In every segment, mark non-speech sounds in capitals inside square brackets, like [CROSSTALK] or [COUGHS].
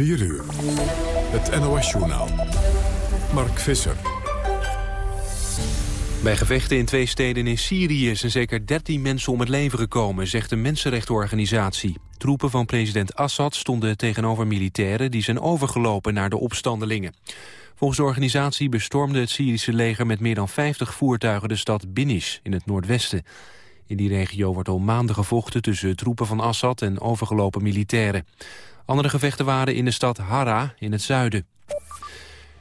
4 uur. Het NOS-journaal. Mark Visser. Bij gevechten in twee steden in Syrië zijn zeker 13 mensen om het leven gekomen, zegt een mensenrechtenorganisatie. Troepen van president Assad stonden tegenover militairen die zijn overgelopen naar de opstandelingen. Volgens de organisatie bestormde het Syrische leger met meer dan 50 voertuigen de stad Binis in het noordwesten. In die regio wordt al maanden gevochten tussen troepen van Assad en overgelopen militairen. Andere gevechten waren in de stad Hara in het zuiden.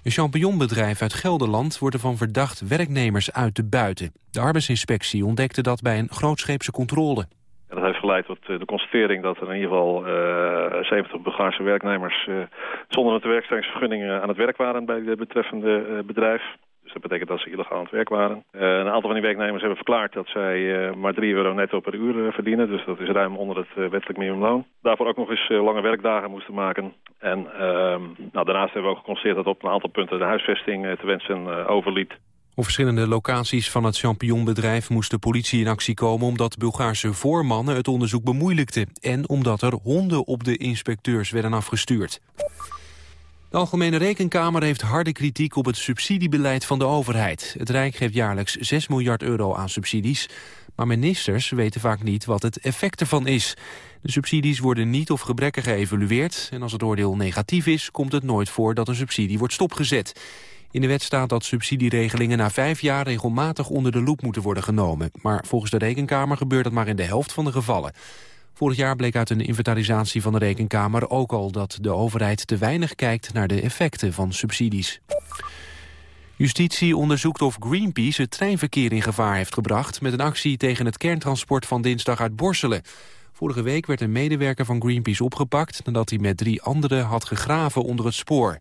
Een champignonbedrijf uit Gelderland wordt ervan verdacht werknemers uit te buiten. De arbeidsinspectie ontdekte dat bij een grootscheepse controle. Dat heeft geleid tot de constatering dat er in ieder geval uh, 70 Bulgaarse werknemers uh, zonder een werkstellingsvergunning aan het werk waren bij het betreffende bedrijf. Dus dat betekent dat ze illegaal aan het werk waren. Uh, een aantal van die werknemers hebben verklaard dat zij uh, maar 3 euro netto per uur uh, verdienen. Dus dat is ruim onder het wettelijk minimumloon. Daarvoor ook nog eens lange werkdagen moesten maken. En ehm, nou, daarnaast hebben we ook geconstateerd dat op een aantal punten de huisvesting te wensen overliet. Op verschillende locaties van het champignonbedrijf moest de politie in actie komen... omdat Bulgaarse voormannen het onderzoek bemoeilijkten... en omdat er honden op de inspecteurs werden afgestuurd. De Algemene Rekenkamer heeft harde kritiek op het subsidiebeleid van de overheid. Het Rijk geeft jaarlijks 6 miljard euro aan subsidies. Maar ministers weten vaak niet wat het effect ervan is. De subsidies worden niet of gebrekkig geëvalueerd... en als het oordeel negatief is, komt het nooit voor dat een subsidie wordt stopgezet. In de wet staat dat subsidieregelingen na vijf jaar regelmatig onder de loep moeten worden genomen. Maar volgens de Rekenkamer gebeurt dat maar in de helft van de gevallen. Vorig jaar bleek uit een inventarisatie van de Rekenkamer ook al dat de overheid te weinig kijkt naar de effecten van subsidies. Justitie onderzoekt of Greenpeace het treinverkeer in gevaar heeft gebracht... met een actie tegen het kerntransport van dinsdag uit Borselen. Vorige week werd een medewerker van Greenpeace opgepakt... nadat hij met drie anderen had gegraven onder het spoor.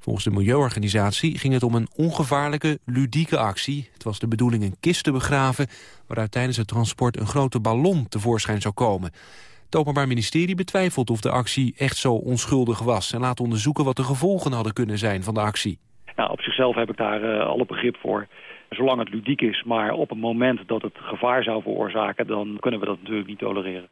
Volgens de milieuorganisatie ging het om een ongevaarlijke, ludieke actie. Het was de bedoeling een kist te begraven... waaruit tijdens het transport een grote ballon tevoorschijn zou komen. Het Openbaar Ministerie betwijfelt of de actie echt zo onschuldig was... en laat onderzoeken wat de gevolgen hadden kunnen zijn van de actie. Nou, op zichzelf heb ik daar uh, alle begrip voor. Zolang het ludiek is, maar op het moment dat het gevaar zou veroorzaken... dan kunnen we dat natuurlijk niet tolereren.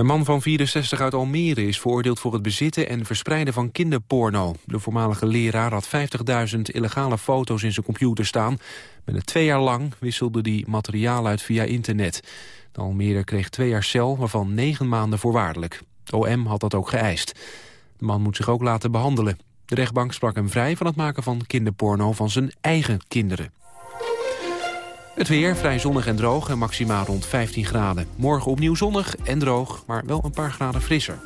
Een man van 64 uit Almere is veroordeeld voor het bezitten en verspreiden van kinderporno. De voormalige leraar had 50.000 illegale foto's in zijn computer staan. Binnen twee jaar lang wisselde hij materiaal uit via internet. De Almere kreeg twee jaar cel, waarvan negen maanden voorwaardelijk. OM had dat ook geëist. De man moet zich ook laten behandelen. De rechtbank sprak hem vrij van het maken van kinderporno van zijn eigen kinderen. Het weer vrij zonnig en droog en maximaal rond 15 graden. Morgen opnieuw zonnig en droog, maar wel een paar graden frisser.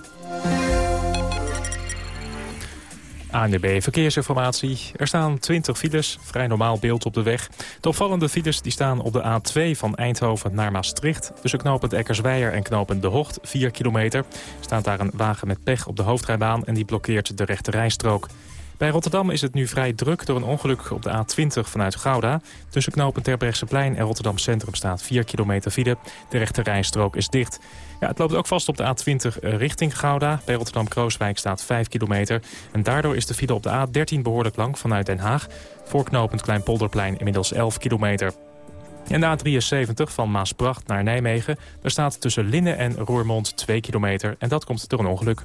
ANDB Verkeersinformatie. Er staan 20 files, vrij normaal beeld op de weg. De opvallende files die staan op de A2 van Eindhoven naar Maastricht. Tussen knooppunt Eckersweijer en knooppunt De Hocht, 4 kilometer. Staat daar een wagen met pech op de hoofdrijbaan en die blokkeert de rechte rijstrook. Bij Rotterdam is het nu vrij druk door een ongeluk op de A20 vanuit Gouda. Tussen knopen Terbrechtseplein en Rotterdam Centrum staat 4 kilometer file. De rechte rijstrook is dicht. Ja, het loopt ook vast op de A20 eh, richting Gouda. Bij Rotterdam-Krooswijk staat 5 kilometer. En daardoor is de file op de A13 behoorlijk lang vanuit Den Haag. Voor knooppunt Kleinpolderplein inmiddels 11 kilometer. En de A73 van Maasbracht naar Nijmegen. Daar staat tussen Linnen en Roermond 2 kilometer. En dat komt door een ongeluk.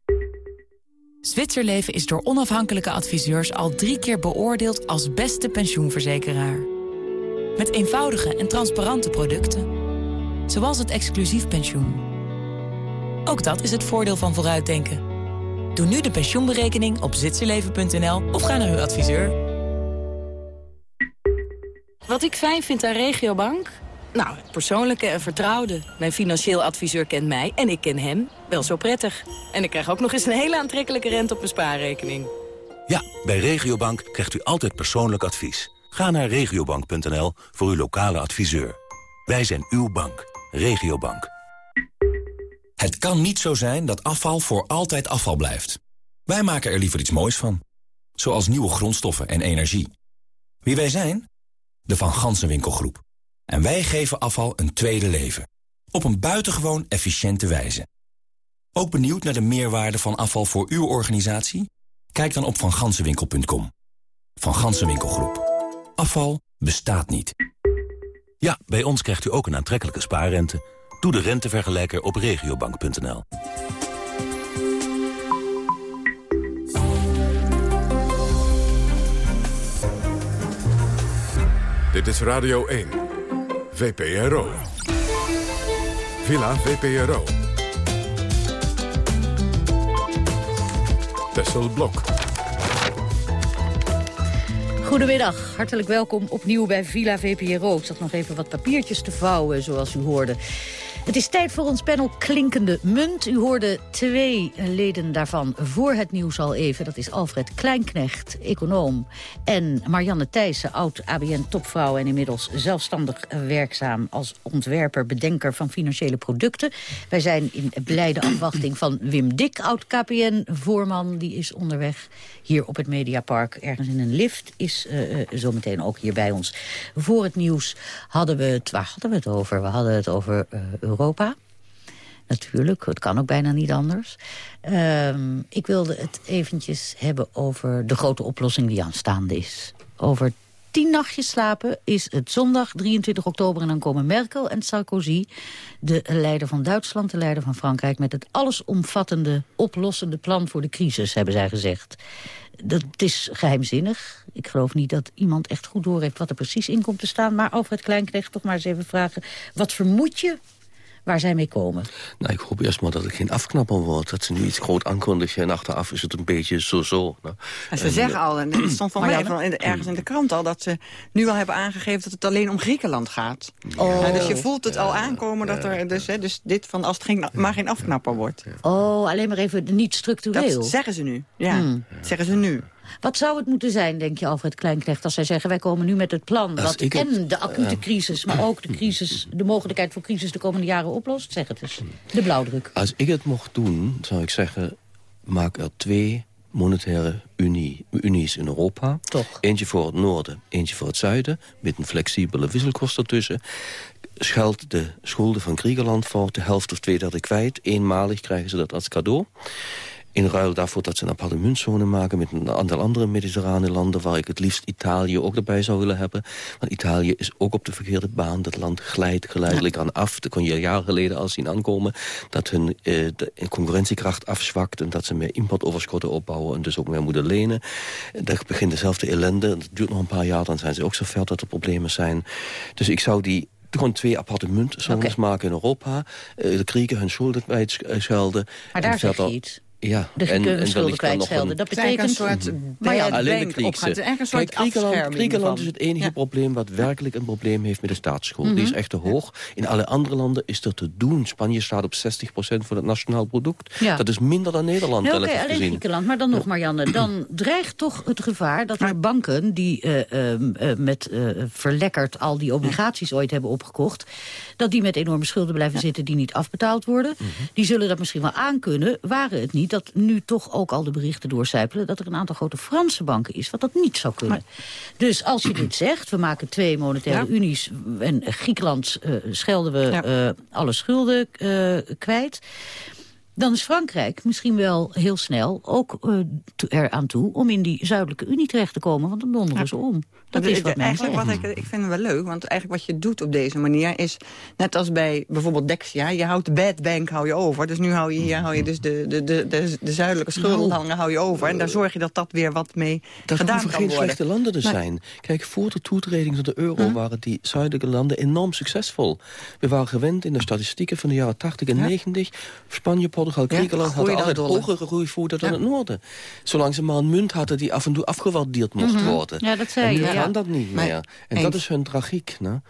Zwitserleven is door onafhankelijke adviseurs al drie keer beoordeeld als beste pensioenverzekeraar. Met eenvoudige en transparante producten. Zoals het exclusief pensioen. Ook dat is het voordeel van vooruitdenken. Doe nu de pensioenberekening op zwitserleven.nl of ga naar uw adviseur. Wat ik fijn vind aan Regiobank? Nou, het persoonlijke en vertrouwde. Mijn financieel adviseur kent mij en ik ken hem wel zo prettig. En ik krijg ook nog eens een hele aantrekkelijke rente op mijn spaarrekening. Ja, bij Regiobank krijgt u altijd persoonlijk advies. Ga naar regiobank.nl voor uw lokale adviseur. Wij zijn uw bank. Regiobank. Het kan niet zo zijn dat afval voor altijd afval blijft. Wij maken er liever iets moois van. Zoals nieuwe grondstoffen en energie. Wie wij zijn? De Van Gansenwinkelgroep. En wij geven afval een tweede leven. Op een buitengewoon efficiënte wijze. Ook benieuwd naar de meerwaarde van afval voor uw organisatie? Kijk dan op vangansenwinkel.com. Van Gansenwinkelgroep. Afval bestaat niet. Ja, bij ons krijgt u ook een aantrekkelijke spaarrente. Doe de rentevergelijker op regiobank.nl. Dit is Radio 1. VPRO. Villa VPRO. Tessel Blok. Goedemiddag, hartelijk welkom opnieuw bij Villa VPRO. Ik zat nog even wat papiertjes te vouwen, zoals u hoorde. Het is tijd voor ons panel Klinkende Munt. U hoorde twee leden daarvan voor het nieuws al even. Dat is Alfred Kleinknecht, econoom. En Marianne Thijssen, oud-ABN-topvrouw... en inmiddels zelfstandig werkzaam als ontwerper, bedenker van financiële producten. Wij zijn in blijde afwachting van Wim Dik, oud-KPN-voorman. Die is onderweg hier op het Mediapark, ergens in een lift. Is uh, zometeen ook hier bij ons. Voor het nieuws hadden we het... Waar hadden we het over? We hadden het over... Uh, Europa. Natuurlijk, het kan ook bijna niet anders. Uh, ik wilde het eventjes hebben over de grote oplossing die aanstaande is. Over tien nachtjes slapen is het zondag 23 oktober... en dan komen Merkel en Sarkozy, de leider van Duitsland... de leider van Frankrijk, met het allesomvattende oplossende plan voor de crisis, hebben zij gezegd. Dat is geheimzinnig. Ik geloof niet dat iemand echt goed doorheeft wat er precies in komt te staan. Maar Alfred Kleinknecht, toch maar eens even vragen... wat vermoed je waar zij mee komen? Nou, ik hoop eerst maar dat het geen afknapper wordt. Dat ze nu iets groot aankondigen en achteraf is het een beetje zo-zo. Nou, ze zeggen al, en het stond van mij [CLEARS THROAT] ergens in de krant al... dat ze nu al hebben aangegeven dat het alleen om Griekenland gaat. Oh. dus je voelt het al aankomen dat er dus, hè, dus dit van als het geen, maar geen afknapper wordt. Oh, alleen maar even niet structureel. Dat zeggen ze nu, ja. Hmm. zeggen ze nu. Wat zou het moeten zijn, denk je, Alfred Kleinknecht... als zij zeggen, wij komen nu met het plan dat en de acute crisis... maar ook de, crisis, de mogelijkheid voor crisis de komende jaren oplost? Zeg het eens, de blauwdruk. Als ik het mocht doen, zou ik zeggen... maak er twee monetaire unie, unies in Europa. Toch. Eentje voor het noorden, eentje voor het zuiden... met een flexibele wisselkost ertussen scheld de schulden van Griekenland voor de helft of twee derde kwijt. Eenmalig krijgen ze dat als cadeau. In ruil daarvoor dat ze een aparte muntzone maken... met een aantal andere mediterrane landen... waar ik het liefst Italië ook erbij zou willen hebben. Want Italië is ook op de verkeerde baan. Dat land glijdt geleidelijk aan af. Dat kon je jaren geleden al zien aankomen. Dat hun eh, de concurrentiekracht afzwakt... en dat ze meer importoverschotten opbouwen... en dus ook meer moeten lenen. Daar begint dezelfde ellende. Dat duurt nog een paar jaar, dan zijn ze ook zo ver dat er problemen zijn. Dus ik zou die gewoon twee aparte muntzones okay. maken in Europa. Uh, de Grieken hun schulden kwijtschelden. Maar daar zeg je iets. Ja, de en, en schulden kwijtschelden. Dat betekent... een soort maar ja, alleen de Griekse. Kijk, Griekenland, Griekenland is het enige ja. probleem wat werkelijk een probleem heeft met de staatsschuld. Mm -hmm. Die is echt te hoog. In alle andere landen is dat te doen. Spanje staat op 60% van het nationaal product. Ja. Dat is minder dan Nederland. Ja, Oké, okay, alleen Griekenland. Maar dan nog, Marianne, dan [CLEARS THROAT] dreigt toch het gevaar dat er banken... die uh, uh, met uh, verlekkerd al die obligaties ooit hebben opgekocht... dat die met enorme schulden blijven zitten die niet afbetaald worden. Mm -hmm. Die zullen dat misschien wel aankunnen, waren het niet dat nu toch ook al de berichten doorcijpelen... dat er een aantal grote Franse banken is, wat dat niet zou kunnen. Maar... Dus als je dit zegt, we maken twee monetaire ja. unies... en Griekenland uh, schelden we ja. uh, alle schulden uh, kwijt dan is Frankrijk misschien wel heel snel ook uh, eraan toe... om in die zuidelijke Unie terecht te komen, want dan donderen ja. ze om. Dat, is wat eigenlijk wat ik, ik vind het wel leuk, want eigenlijk wat je doet op deze manier... is net als bij bijvoorbeeld Dexia, je houdt de bad bank hou je over. Dus nu hou je hier hou je dus de, de, de, de, de zuidelijke schuldenhangen nou, hou je over. En daar zorg je dat dat weer wat mee dat gedaan kan worden. Dat geen slechte landen te zijn. Kijk, voor de toetreding tot de euro huh? waren die zuidelijke landen enorm succesvol. We waren gewend in de statistieken van de jaren 80 en ja. 90. Spanje, Portugal, Griekenland hadden altijd hogere groeivoeten dan het noorden. Zolang ze maar een munt hadden die af en toe afgewaardeerd mocht Mhm. worden. Ja, dat zei en nu je, ja. kan dat niet Nee, meer. En eens. dat is hun tragiek. né?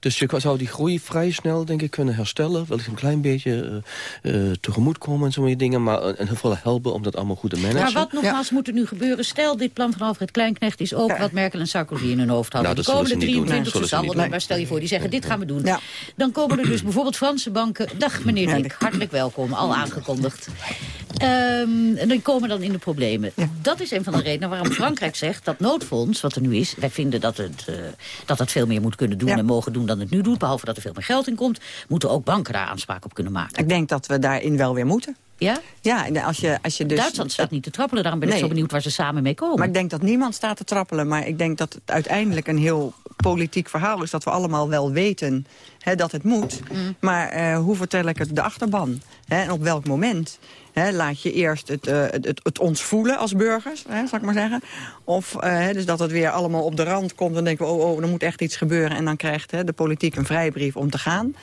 Dus je zou die groei vrij snel, denk ik, kunnen herstellen. Wellicht een klein beetje uh, uh, tegemoetkomen en sommige dingen. Maar en heel veel helpen om dat allemaal goed te managen. Maar wat nogmaals moet er nu gebeuren? Stel, dit plan van Alfred Kleinknecht is ook wat Merkel en Sarkozy in hun hoofd hadden. Nou, dat de komende zullen ze niet doen. 23 Zullen ze zal niet het doen. maar stel je voor, die zeggen dit gaan we doen. Dan komen er dus bijvoorbeeld Franse banken. Dag meneer Dick, hartelijk welkom, al aangekondigd. Ehm, en dan komen dan in de problemen. Dat is een van de redenen waarom Frankrijk zegt dat noodfonds, wat er nu is... wij vinden dat het, uh, dat het veel meer moet kunnen doen en mogen doen dan het nu doet... behalve dat er veel meer geld in komt, moeten ook banken daar aanspraak op kunnen maken. Ik denk dat we daarin wel weer moeten. Ja? Ja, en als je, als je dus... Duitsland staat niet te trappelen, daarom ben ik zo benieuwd waar ze samen mee komen. Maar ik denk dat niemand staat te trappelen. Maar ik denk dat het uiteindelijk een heel politiek verhaal is... dat we allemaal wel weten hè, dat het moet. Mm. Maar eh, hoe vertel ik het de achterban? Hè, en op welk moment? Hè, laat je eerst het, eh, het, het, het ons voelen als burgers, hè, zal ik maar zeggen. Of eh, dus dat het weer allemaal op de rand komt... dan denken we, oh, oh, er moet echt iets gebeuren... en dan krijgt hè, de politiek een vrijbrief om te gaan.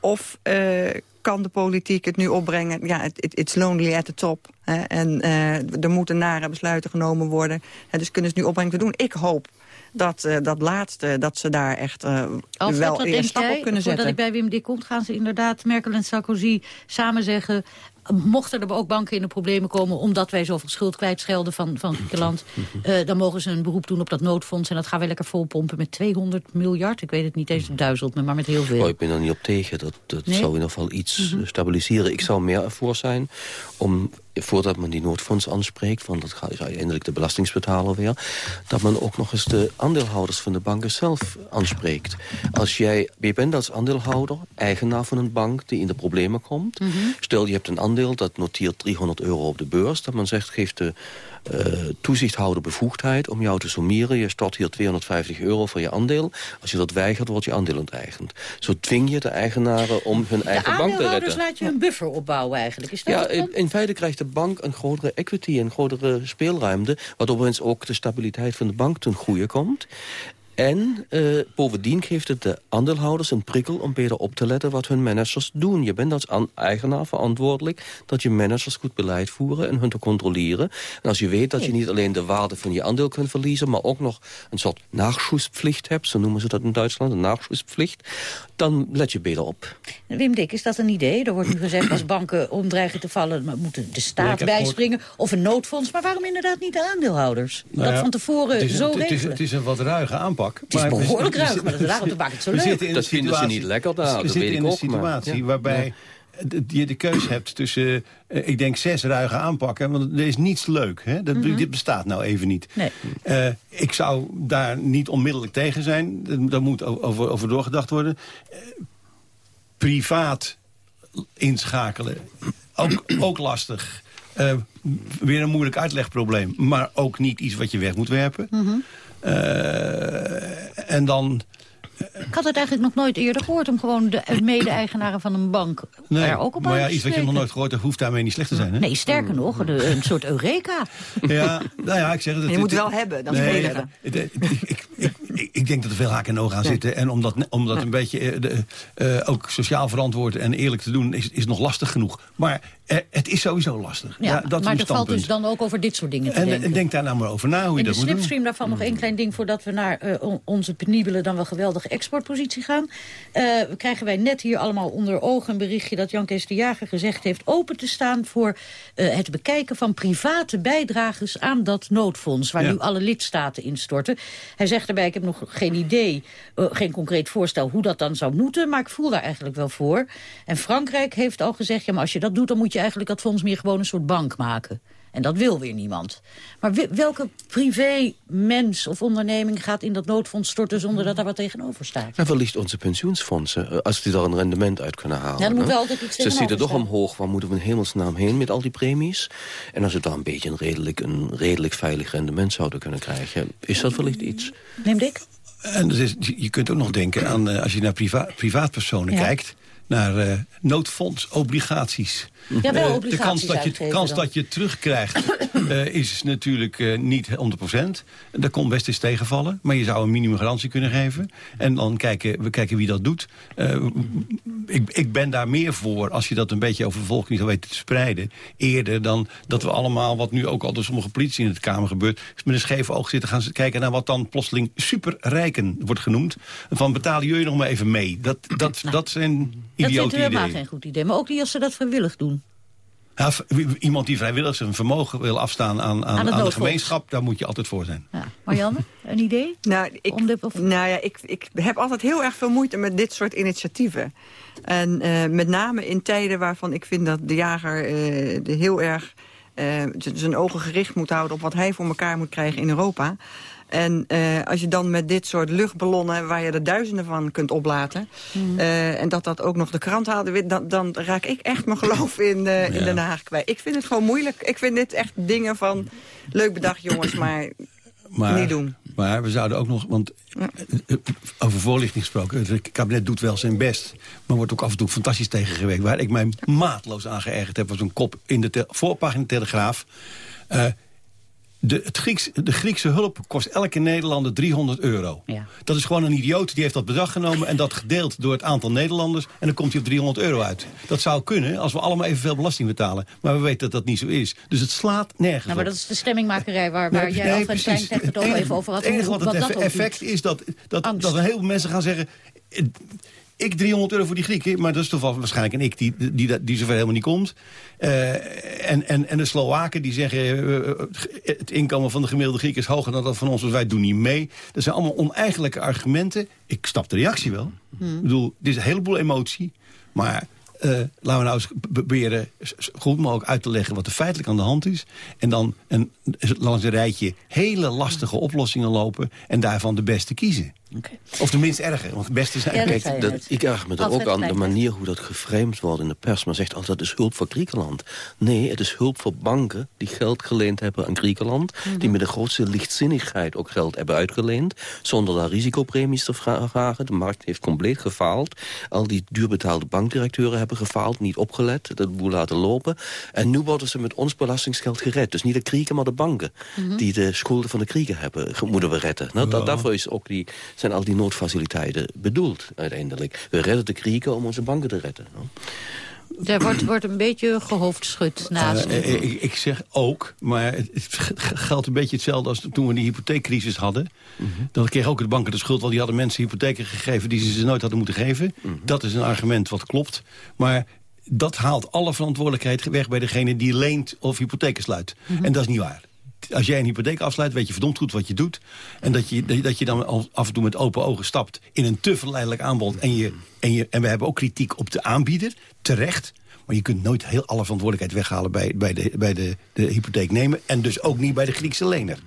Of eh, kan de politiek het nu opbrengen... ja, it, it's lonely at the top. Hè, en eh, er moeten nare besluiten genomen worden. Hè, dus kunnen ze het nu opbrengen te doen. Ik hoop dat uh, dat laatste, dat ze daar echt uh, Alfred, wel een stap jij? op kunnen Voordat zetten. ik bij Wim Dik komt, gaan ze inderdaad Merkel en Sarkozy samen zeggen... mochten er ook banken in de problemen komen... omdat wij zoveel schuld kwijtschelden van, van Griekenland... Uh, [LAUGHS] dan mogen ze een beroep doen op dat noodfonds... en dat gaan wij lekker volpompen met 200 miljard. Ik weet het niet eens, het duizelt me, maar met heel veel. Oh, ik ben er niet op tegen. Dat, dat Nee? zou in ieder geval iets mm -hmm. stabiliseren. Ik zou meer ervoor zijn om, voordat men die noodfonds aanspreekt... want dat gaat is uiteindelijk de belastingsbetaler weer... dat men ook nog eens de aandeelhouders van de banken zelf aanspreekt. Als jij, je bent als aandeelhouder, eigenaar van een bank die in de problemen komt... Mhm. stel je hebt een aandeel dat noteert 300 euro op de beurs... dat men zegt, geeft de uh, toezichthouder bevoegdheid om jou te sommeren. Je stort hier 250 euro voor je aandeel. Als je dat weigert, wordt je aandeel onteigend. Zo dwing je de eigenaren om hun De eigen bank te redden. aandeelhouders laat je een buffer opbouwen eigenlijk. Is dat Ja, in feite krijgt de bank een grotere equity, een grotere speelruimte... wat overigens ook de stabiliteit van de bank ten goede komt. En uh, bovendien geeft het de aandeelhouders een prikkel om beter op te letten wat hun managers doen. Je bent als eigenaar verantwoordelijk dat je managers goed beleid voeren en hun te controleren. En als je weet dat je niet alleen de waarde van je aandeel kunt verliezen, maar ook nog een soort nachschussplicht hebt, zo noemen ze dat in Duitsland, een nachschussplicht, dan let je beter op. Wim Dik, is dat een idee? Er wordt nu gezegd, als banken omdreigen te vallen... maar moeten de staat bijspringen of een noodfonds. Maar waarom inderdaad niet de aandeelhouders? Nou dat ja, van tevoren het is, zo het, het, is, regelen. het is een wat ruige aanpak. Het is maar we behoorlijk zitten- ruig, maar dat daarom maakt het zo we leuk. zitten in Dat een vinden ze niet lekker daar, We dat zitten weet ik in een ook, maar- situatie ja. Je de keus hebt tussen, eh, ik denk, zes ruige aanpakken. Want er is niets leuk. Hè? Dat, Mhm. Dit bestaat nou even niet. Nee. Eh, ik zou daar niet onmiddellijk tegen zijn. Daar- moet over, over doorgedacht worden. Eh, privaat inschakelen, ook, ook lastig. Weer een moeilijk uitlegprobleem. Maar ook niet iets wat je weg moet werpen. Mhm. En dan... Ik had het eigenlijk nog nooit eerder gehoord... om gewoon de mede-eigenaren van een bank Nee, er ook op maar ja, iets wat je nog nooit gehoord hebt, hoeft daarmee niet slecht te zijn. Hè? Nee, sterker nog, de- een soort eureka. Ja, nou ja, ik zeg het. Je het- moet het- wel hebben, dat is nee, het- het- ik, ik, ik, ik denk dat er veel haken en ogen aan Ja. zitten. En om dat, om dat Ja. een beetje eh, de, eh, ook sociaal verantwoord en eerlijk te doen... is, is nog lastig genoeg. Maar het is sowieso lastig. Ja, dat is maar er valt dus dan ook over dit soort dingen te En, denken. en denk daar nou maar over na hoe je de dat moet doen. slipstream daarvan nog één klein ding... voordat we naar eh, on- onze penibele, dan wel geweldige exportpositie gaan. Eh, krijgen wij net hier allemaal onder ogen een berichtje... dat Jan Kees de Jager gezegd heeft open te staan... voor eh, het bekijken van private bijdragers aan dat noodfonds... waar Ja. nu alle lidstaten instorten. Hij zegt daarbij, ik heb nog geen idee, eh, geen concreet voorstel... hoe dat dan zou moeten, maar ik voel daar eigenlijk wel voor. En Frankrijk heeft al gezegd... ja, maar als je dat doet, dan moet je eigenlijk dat fonds meer gewoon een soort bank maken. En dat wil weer niemand. Maar welke privé mens of onderneming gaat in dat noodfonds storten... zonder dat daar wat tegenover staat? En wellicht onze pensioensfondsen, eh, als die daar een rendement uit kunnen halen. Ja, er moet wel altijd iets Ze zitten toch omhoog, waar moeten we in hemelsnaam heen met al die premies? En als we daar een beetje een redelijk, een redelijk veilig rendement zouden kunnen krijgen... is dat wellicht iets? Neem Dick? En dat is, je kunt ook nog denken aan, eh, als je naar priva privaatpersonen Ja. kijkt... naar uh, noodfonds, obligaties. Ja, wel obligaties de kans dat je, de kans dat je het terugkrijgt uh, [COUGHS] is natuurlijk uh, niet 100%. Dat kon best eens tegenvallen. Maar je zou een minimumgarantie kunnen geven. En dan kijken we kijken wie dat doet. ik, ik ben daar meer voor als je dat een beetje over de volking zou weten te spreiden. Eerder dan dat we allemaal, wat nu ook al door sommige politie in de Kamer gebeurt... met een scheef oog zitten gaan kijken naar wat dan plotseling superrijken wordt genoemd. Van betalen jullie nog maar even mee. Dat, dat, nou, dat zijn idiote ideeën. Dat vindt u helemaal geen goed idee. Maar ook niet als ze dat vrijwillig doen. Ja, iemand die vrijwillig zijn vermogen wil afstaan aan, aan, aan, de gemeenschap... daar moet je altijd voor zijn. Ja. Marianne, een idee? [LAUGHS] Nou, ik, nou ja, ik, ik heb altijd heel erg veel moeite met dit soort initiatieven. En uh, met name in tijden waarvan ik vind dat de jager uh, heel erg... Uh, zijn ogen gericht moet houden op wat hij voor elkaar moet krijgen in Europa... En uh, als je dan met dit soort luchtballonnen... waar je er duizenden van kunt oplaten... Mm. Uh, en dat dat ook nog de krant haalde... dan, dan raak ik echt mijn geloof in, uh, in Den Haag kwijt. Ik vind het gewoon moeilijk. Ik vind dit echt dingen van... leuk bedacht jongens, maar, maar niet doen. Maar we zouden ook nog... want ja. over voorlichting gesproken... het kabinet doet wel zijn best... maar wordt ook af en toe fantastisch tegengewerkt. Waar ik mij maatloos aan geërgerd heb... was een kop in de voorpagina Telegraaf... Uh, de, het Grieks, de Griekse hulp kost elke Nederlander 300 euro. Ja. Dat is gewoon een idioot, die heeft dat bedrag genomen... en dat gedeeld door het aantal Nederlanders... en dan komt hij op 300 euro uit. Dat zou kunnen als we allemaal evenveel belasting betalen. Maar we weten dat dat niet zo is. Dus het slaat nergens nou, maar dat is de stemmingmakerij waar, waar nee, jij nee, Alfred Klein het ook even over had. Het enige wat het effect is dat, dat, dat een heleboel mensen gaan zeggen ik 300 euro voor die Grieken, maar dat is toevallig waarschijnlijk een ik die, die, die, zover helemaal niet komt. Uh, en, en, en de Slowaken die zeggen, uh, het inkomen van de gemiddelde Griek is hoger dan dat van ons, dus wij doen niet mee. Dat zijn allemaal oneigenlijke argumenten. Ik snap de reactie wel. Hmm. Ik bedoel, dit is een heleboel emotie, maar... Uh, laten we nou eens proberen goed mogelijk uit te leggen wat er feitelijk aan de hand is. En dan een, langs een rijtje hele lastige oplossingen lopen en daarvan de beste kiezen. Okay. Of tenminste erger, want het beste. Ja, Kijk, dat, ik erg me er ook aan de manier hoe dat geframed wordt in de pers. Maar zegt altijd, het is hulp voor Griekenland. Nee, het is hulp voor banken die geld geleend hebben aan Griekenland. Mhm. Die met de grootste lichtzinnigheid ook geld hebben uitgeleend. Zonder daar risicopremies te vragen. De markt heeft compleet gefaald. Al die duurbetaalde bankdirecteuren hebben gefaald, niet opgelet. Dat boel laten lopen. En nu worden ze met ons belastingsgeld gered. Dus niet de Grieken, maar de banken. Mhm. Die de schulden van de Grieken hebben, moeten we redden. Nou, daarvoor is ook die zijn al die noodfaciliteiten bedoeld uiteindelijk. We redden de Grieken om onze banken te redden. Er wordt, wordt een beetje gehoofdschud naast. Uh, ik, ik, zeg ook, maar het, geldt een beetje hetzelfde als toen we die hypotheekcrisis hadden. Mm -hmm. Dan kregen ook de banken de schuld, want die hadden mensen hypotheken gegeven die ze ze nooit hadden moeten geven. Mhm. Dat is een argument wat klopt. Maar dat haalt alle verantwoordelijkheid weg bij degene die leent of hypotheken sluit. Mhm. En dat is niet waar als jij een hypotheek afsluit, weet je verdomd goed wat je doet. En dat je, dat je dan af en toe met open ogen stapt in een te verleidelijk aanbod. En, je, en, je, en we hebben ook kritiek op de aanbieder, terecht. Maar je kunt nooit heel alle verantwoordelijkheid weghalen bij, bij, de, bij de, de hypotheeknemer. En dus ook niet bij de Griekse lener.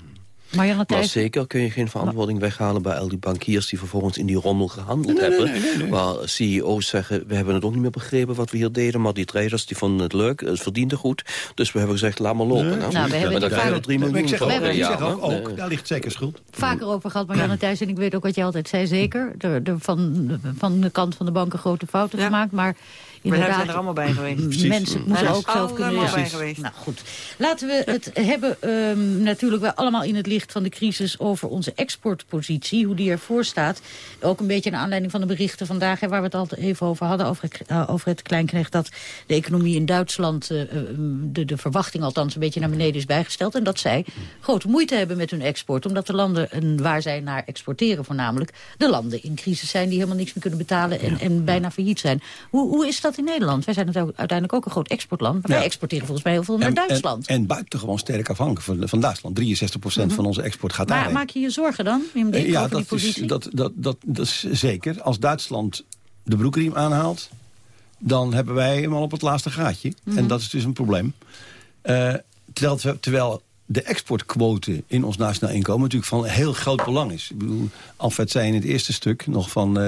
Maar, maar zeker kun je geen verantwoording weghalen bij al die bankiers... die vervolgens in die rommel gehandeld hebben. waar CEO's zeggen, we hebben het ook niet meer begrepen wat we hier deden... maar die traders die vonden het leuk, het verdiende goed. Dus we hebben gezegd, laat maar lopen. Nou, we hebben daar krijgen we 3 miljoen. Ik zeg ook, ook, daar ligt zeker schuld. Vaker over gehad, Marianne Thijs, en ik weet ook wat je altijd zei, zeker. De, de, van, van de kant van de banken grote fouten gemaakt, maar we zijn er allemaal bij geweest. Mensen moeten ook zelf kunnen... Ja. bij geweest. Nou goed. Laten we het [LAUGHS] hebben um, natuurlijk wel allemaal in het licht van de crisis... over onze exportpositie, hoe die ervoor staat. Ook een beetje naar aanleiding van de berichten vandaag... Hè, waar we het al even over hadden, over het, uh, over het Kleinknecht... dat de economie in Duitsland, uh, de, de verwachting althans... een beetje naar beneden is bijgesteld. En dat zij grote moeite hebben met hun export. Omdat de landen en waar zij naar exporteren voornamelijk... de landen in crisis zijn die helemaal niks meer kunnen betalen... en, en bijna failliet zijn. Hoe, hoe is dat in Nederland? Wij zijn natuurlijk uiteindelijk ook een groot exportland. Maar wij exporteren volgens mij heel veel naar Duitsland. En, en buitengewoon sterk afhankelijk van, van Duitsland. 63 procent mhm. van onze export gaat daar. Maar maak je je zorgen dan? Uh, ja, dat is, dat, dat, dat, dat is zeker. Als Duitsland de broekriem aanhaalt... dan hebben wij hem al op het laatste gaatje. En mhm. dat is dus een probleem. Uh, terwijl, terwijl de exportquote in ons nationaal inkomen natuurlijk van heel groot belang is. Ik bedoel, Alfred zei in het eerste stuk nog van, uh,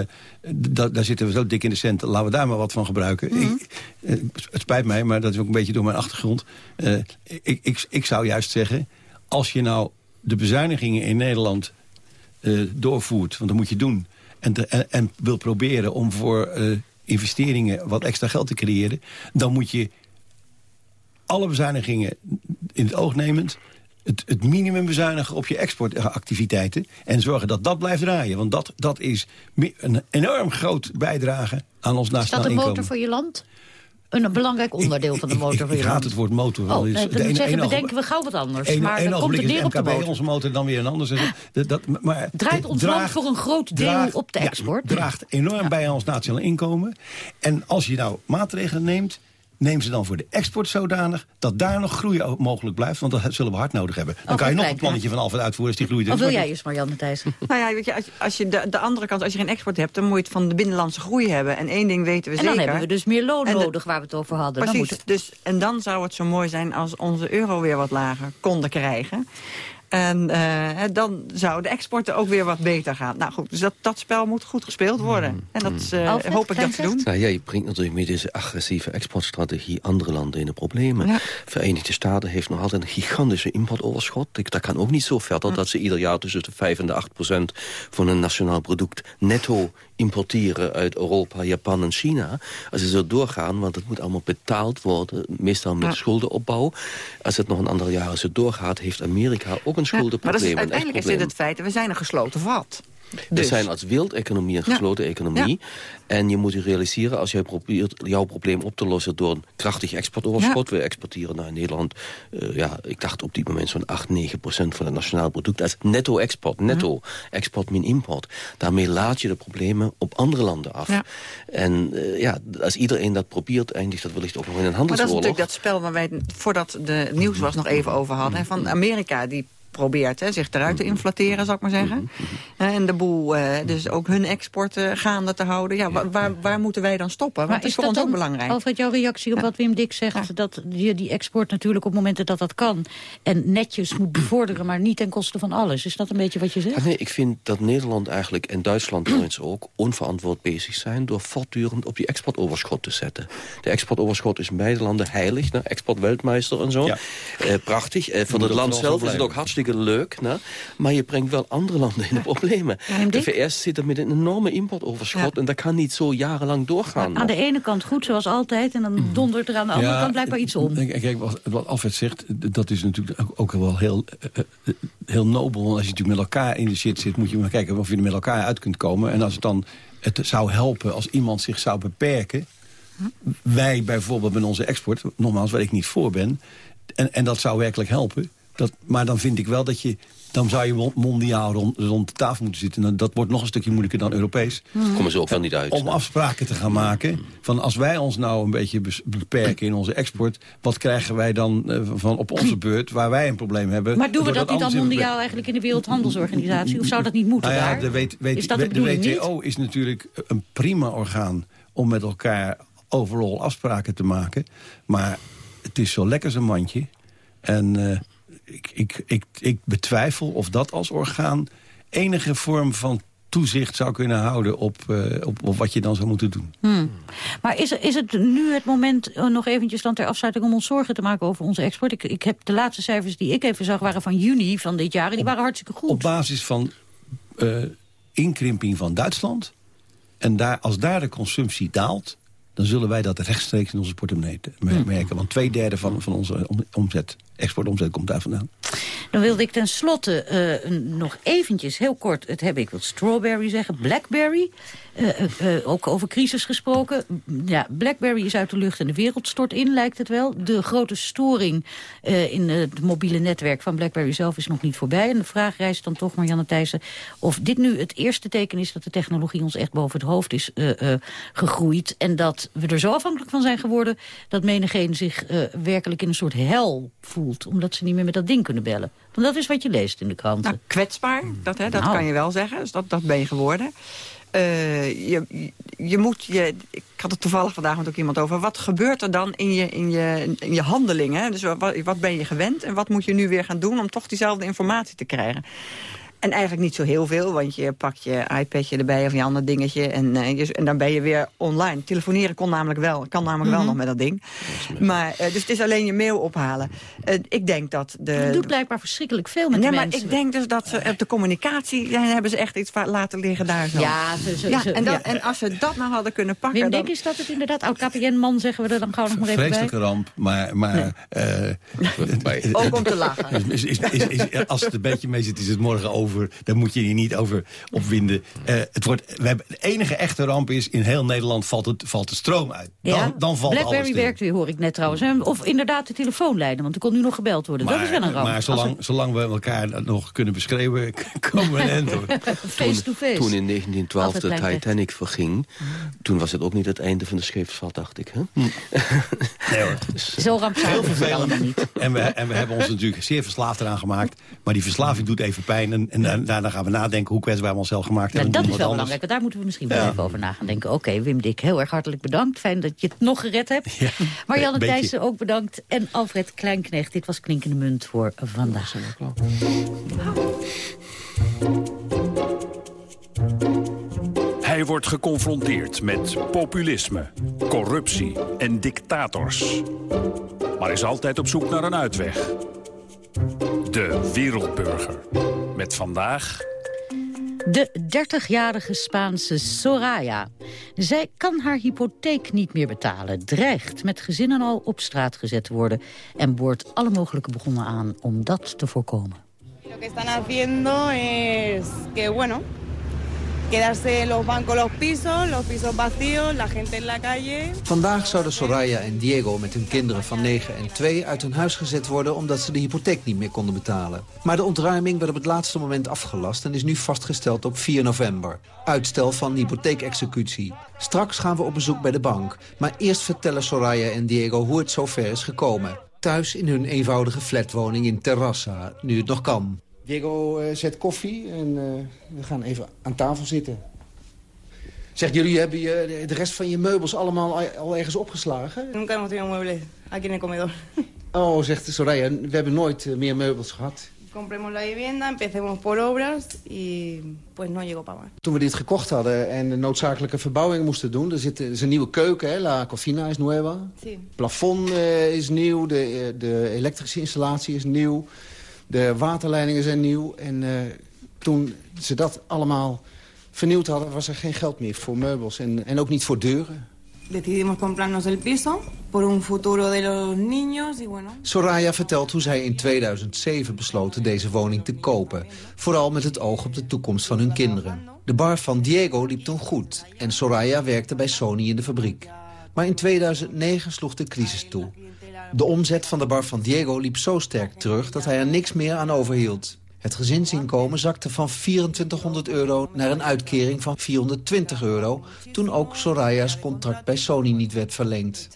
daar zitten we zo dik in de cent, laten we daar maar wat van gebruiken. Mhm. ik, uh, het spijt mij, maar dat is ook een beetje door mijn achtergrond. Uh, ik, ik, ik zou juist zeggen, als je nou de bezuinigingen in Nederland doorvoert, want dat moet je doen, en, en, en wil proberen om voor investeringen wat extra geld te creëren... dan moet je alle bezuinigingen in het oog nemend... Het, het minimum bezuinigen op je exportactiviteiten... en zorgen dat dat blijft draaien. Want dat, dat is een enorm groot bijdrage aan ons nationaal inkomen. Is dat een motor voor je land? Een belangrijk onderdeel van de motor voor je land? Ik het woord motor wel. Oh, nee, ene, zeggen, bedenken we gauw wat anders. Een, maar dan komt het neer op de motor. onze motor dan weer een ander. Dat, dat, maar draait ons draagt, land voor een groot deel draagt, op de export? Ja, draagt enorm ja. bij aan ons nationaal inkomen. En als je nou maatregelen neemt neem ze dan voor de export zodanig... dat daar nog groei mogelijk blijft, want dat zullen we hard nodig hebben. Dan kan je nog een plannetje van Alfred uitvoeren als die groeit. Of wil jij eens, Marianne Thijssen? [LAUGHS] nou ja, weet je, als, als je de, de, andere kant, als je geen export hebt... dan moet je het van de binnenlandse groei hebben. En één ding weten we en zeker. En dan hebben we dus meer loon nodig, waar we het over hadden. Precies, dan moet dus, en dan zou het zo mooi zijn als onze euro weer wat lager konden krijgen. En uh, dan zou de exporten ook weer wat beter gaan. Nou goed, dus dat, dat spel moet goed gespeeld worden. Hmm. En dat uh, hoop ik dat te doen. Nou, jij brengt natuurlijk met deze agressieve exportstrategie andere landen in de problemen. Ja. Verenigde Staten heeft nog altijd een gigantische importoverschot. Dat kan ook niet zo verder ja. dat ze ieder jaar tussen de 5 en de 8 procent van hun nationaal product netto importeren uit Europa, Japan en China. Als ze zo doorgaan, want het moet allemaal betaald worden, meestal met ja. schuldenopbouw. Als het nog een aantal jaren zo doorgaat, heeft Amerika ook een schuldenprobleem. Ja, maar is, uiteindelijk is dit het feit, we zijn een gesloten vat. We dus. zijn als wildeconomie een gesloten ja. economie. Ja. En je moet je realiseren, als jij probeert jouw probleem op te lossen... door een krachtig exportoverschot. Ja. We exporteren naar Nederland, uh, ja, ik dacht op dit moment zo'n 8, 9 procent van het nationaal product. Dat is netto-export, netto-export min import. Daarmee laat je de problemen op andere landen af. En uh, ja, als iedereen dat probeert, eindigt dat wellicht ook nog in een handelsoorlog. Maar dat is natuurlijk dat spel waar wij voordat de nieuws was nog even over hadden. Hè, van Amerika, die probeert hè, zich eruit te inflateren, zou ik maar zeggen. En de boel, uh, dus ook hun exporten gaande te houden. Ja, waar, waar, waar moeten wij dan stoppen? Want maar dat is voor ons ook belangrijk. Alfred, jouw reactie op ja. wat Wim Dik zegt... Ja. dat je die export natuurlijk op momenten dat dat kan... en netjes moet bevorderen, maar niet ten koste van alles. Is dat een beetje wat je zegt? Ah, nee, ik vind dat Nederland eigenlijk en Duitsland [CLEARS THROAT] trouwens ook... onverantwoord bezig zijn door voortdurend op die exportoverschot te zetten. De exportoverschot is in beide landen heilig. Nou, exportweldmeister en zo. Ja. Uh, prachtig. Uh, voor het land zelf is het ook hartstikke leuk, maar je brengt wel andere landen in de problemen. Ja, de VS zit er met een enorme importoverschot ja. en dat kan niet zo jarenlang doorgaan. Maar aan de ene kant goed, zoals altijd, en dan dondert er aan de andere ja, kant blijkbaar iets om. Kijk, wat Alfred zegt, dat is natuurlijk ook wel heel, heel nobel. Als je natuurlijk met elkaar in de shit zit, moet je maar kijken of je er met elkaar uit kunt komen. En als het dan het zou helpen als iemand zich zou beperken... Wij bijvoorbeeld met onze export, nogmaals waar ik niet voor ben... en, en dat zou werkelijk helpen dat, maar dan vind ik wel dat je... dan zou je mondiaal rond, rond de tafel moeten zitten. En dat wordt nog een stukje moeilijker dan Europees. Hmm. Komen ze ook wel niet uit. Om afspraken te gaan maken. Van als wij ons nou een beetje beperken in onze export... wat krijgen wij dan uh, van op onze beurt waar wij een probleem hebben? Maar doen we dat, dat niet dan mondiaal eigenlijk in de Wereldhandelsorganisatie? Of zou dat niet moeten nou ja, daar? De, weet, weet, is dat de, WTO is natuurlijk een prima orgaan... om met elkaar overal afspraken te maken. Maar het is zo lekker zijn mandje. En... Uh, ik, ik, ik, ik betwijfel of dat als orgaan enige vorm van toezicht zou kunnen houden op, uh, op, op, wat je dan zou moeten doen. Hmm. Maar is, is het nu het moment, uh, nog eventjes dan ter afsluiting... om ons zorgen te maken over onze export? Ik, ik heb de laatste cijfers die ik even zag waren van juni van dit jaar... en die waren hartstikke goed. Op basis van uh, inkrimping van Duitsland... en daar, als daar de consumptie daalt dan zullen wij dat rechtstreeks in onze portemonnee merken. Want twee derde van, van onze omzet, exportomzet komt daar vandaan. Dan wilde ik tenslotte uh, nog eventjes, heel kort, het heb ik wil strawberry zeggen, blackberry. Uh, uh, ook over crisis gesproken. Ja, BlackBerry is uit de lucht en de wereld stort in, lijkt het wel. De grote storing in het mobiele netwerk van BlackBerry zelf is nog niet voorbij. En de vraag rijst dan toch, Marianne Thijssen... of dit nu het eerste teken is dat de technologie ons echt boven het hoofd is gegroeid... en dat we er zo afhankelijk van zijn geworden... dat menigeen zich werkelijk in een soort hel voelt... omdat ze niet meer met dat ding kunnen bellen. Want dat is wat je leest in de kranten. Nou, kwetsbaar, dat, hè, dat nou. kan je wel zeggen. Dus dat, dat ben je geworden. Uh, je, je moet je... Ik had het toevallig vandaag met ook iemand over. Wat gebeurt er dan in je, in je, in je handelingen? Dus wat, wat ben je gewend en wat moet je nu weer gaan doen... om toch diezelfde informatie te krijgen? En eigenlijk niet zo heel veel, want je pakt je iPadje erbij of je ander dingetje. En, uh, je, en dan ben je weer online. Telefoneren kon namelijk wel, kan namelijk wel Mhm. nog met dat ding. Maar, uh, dus het is alleen je mail ophalen. Uh, ik denk dat de... Je doet blijkbaar verschrikkelijk veel met nee, de maar mensen. ik denk dus dat ze op de communicatie... Ja, hebben ze echt iets laten liggen daar zo. Ja, ze, ze, ja, en, dat, ja. en als ze dat nou hadden kunnen pakken... Wim, dan... denk eens dat het inderdaad oud-KPN-man, zeggen we er dan gauw nog maar even bij. Vreselijke ramp, maar... maar eh, [LAUGHS] Ook om te lachen. Is, is, is, is- als het een beetje mee zit, is het morgen over. Daar moet je je niet over opwinden. Eh, het wordt, we hebben, de enige echte ramp is, in heel Nederland valt, het, valt de stroom uit. Dan, Ja, dan valt alles Blackberry stil. werkt weer, hoor ik net trouwens. En Of inderdaad de telefoonlijnen, want er kon nu nog gebeld worden. dat is wel een ramp. Maar zolang, zolang we elkaar nog kunnen beschreeuwen, [LAUGHS] komen we een eind hoor. Face to face. Toen in 1912 Altijd de. Titanic verging... toen was het ook niet het einde van de scheepsvaart, dacht ik. Hè? Nee hoor. [LAUGHS] Zo rampzalig Heel is het allemaal vervelend. niet. En we, en we hebben ons natuurlijk zeer verslaafd eraan gemaakt. Maar die verslaving doet even pijn. En, en daar- daarna gaan we nadenken hoe kwetsbaar we onszelf gemaakt Ja, hebben. dat is wel anders. belangrijk, want daar moeten we misschien wel Ja. even over na gaan denken. Oké, Wim Dik, heel erg hartelijk bedankt. Fijn dat je het nog gered hebt. Marianne beetje. Thijssen ook bedankt. En Alfred Kleinknecht, dit was Klinkende Munt voor vandaag. Hij wordt geconfronteerd met populisme, corruptie en dictators. Maar is altijd op zoek naar een uitweg. De Wereldburger. Met vandaag... De 30-jarige Spaanse Soraya. Zij kan haar hypotheek niet meer betalen. Dreigt met gezinnen al op straat gezet te worden. En boort alle mogelijke begonnen aan om dat te voorkomen. Lo que están haciendo es que, bueno, quedarse los bancos, los pisos, los pisos vacíos, la gente en la calle. Vandaag zouden Soraya en Diego met hun kinderen van 9 en 2 uit hun huis gezet worden omdat ze de hypotheek niet meer konden betalen. Maar de ontruiming werd op het laatste moment afgelast en is nu vastgesteld op 4 november. Uitstel van hypotheekexecutie. Straks gaan we op bezoek bij de bank. Maar eerst vertellen Soraya en Diego hoe het zover is gekomen. Thuis in hun eenvoudige flatwoning in Terrassa, nu het nog kan. Diego eh, zet koffie en eh, we gaan even aan tafel zitten. Zeg, jullie hebben je, de rest van je meubels allemaal al- ergens opgeslagen? Nunca hemos tenido muebles aquí en el comedor. Oh, zegt Soraya, we hebben nooit eh, meer meubels gehad. Compremos la vivienda, empecemos por obras y pues no llegó para más. Toen we dit gekocht hadden en de noodzakelijke verbouwing moesten doen... er zit er is een nieuwe keuken, hè, La Cocina is nueva. Sí. Het plafond eh, is nieuw, de, eh, de elektrische installatie is nieuw... de waterleidingen zijn nieuw. En eh, toen ze dat allemaal vernieuwd hadden... was er geen geld meer voor meubels en, en ook niet voor deuren. Decidimos comprarnos el piso por un futuro de los niños y bueno... Soraya vertelt hoe zij in 2007 besloten deze woning te kopen. Vooral met het oog op de toekomst van hun kinderen. De bar van Diego liep toen goed en Soraya werkte bij Sony in de fabriek. Maar in 2009 sloeg de crisis toe. De omzet van de bar van Diego liep zo sterk terug dat hij er niks meer aan overhield. Het gezinsinkomen zakte van 2400 euro naar een uitkering van 420 euro... toen ook Soraya's contract bij Sony niet werd verlengd.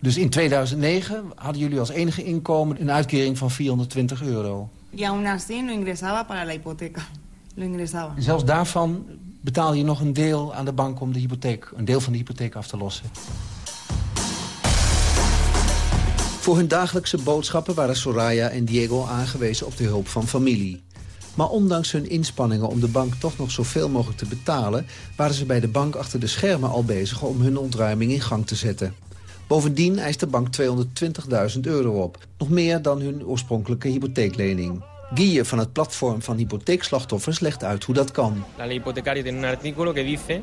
Dus in 2009 hadden jullie als enige inkomen een uitkering van 420 euro. Y aún así no ingresaba para la hipoteca. Lo ingresaba. En zelfs daarvan betaal je nog een deel aan de bank om de hypotheek, een deel van de hypotheek af te lossen. Voor hun dagelijkse boodschappen waren Soraya en Diego aangewezen op de hulp van familie. Maar ondanks hun inspanningen om de bank toch nog zoveel mogelijk te betalen... waren ze bij de bank achter de schermen al bezig om hun ontruiming in gang te zetten. Bovendien eist de bank 220.000 euro op. Nog meer dan hun oorspronkelijke hypotheeklening. Guille van het platform van hypotheekslachtoffers legt uit hoe dat kan. La hipotecaria tiene un artículo que dice.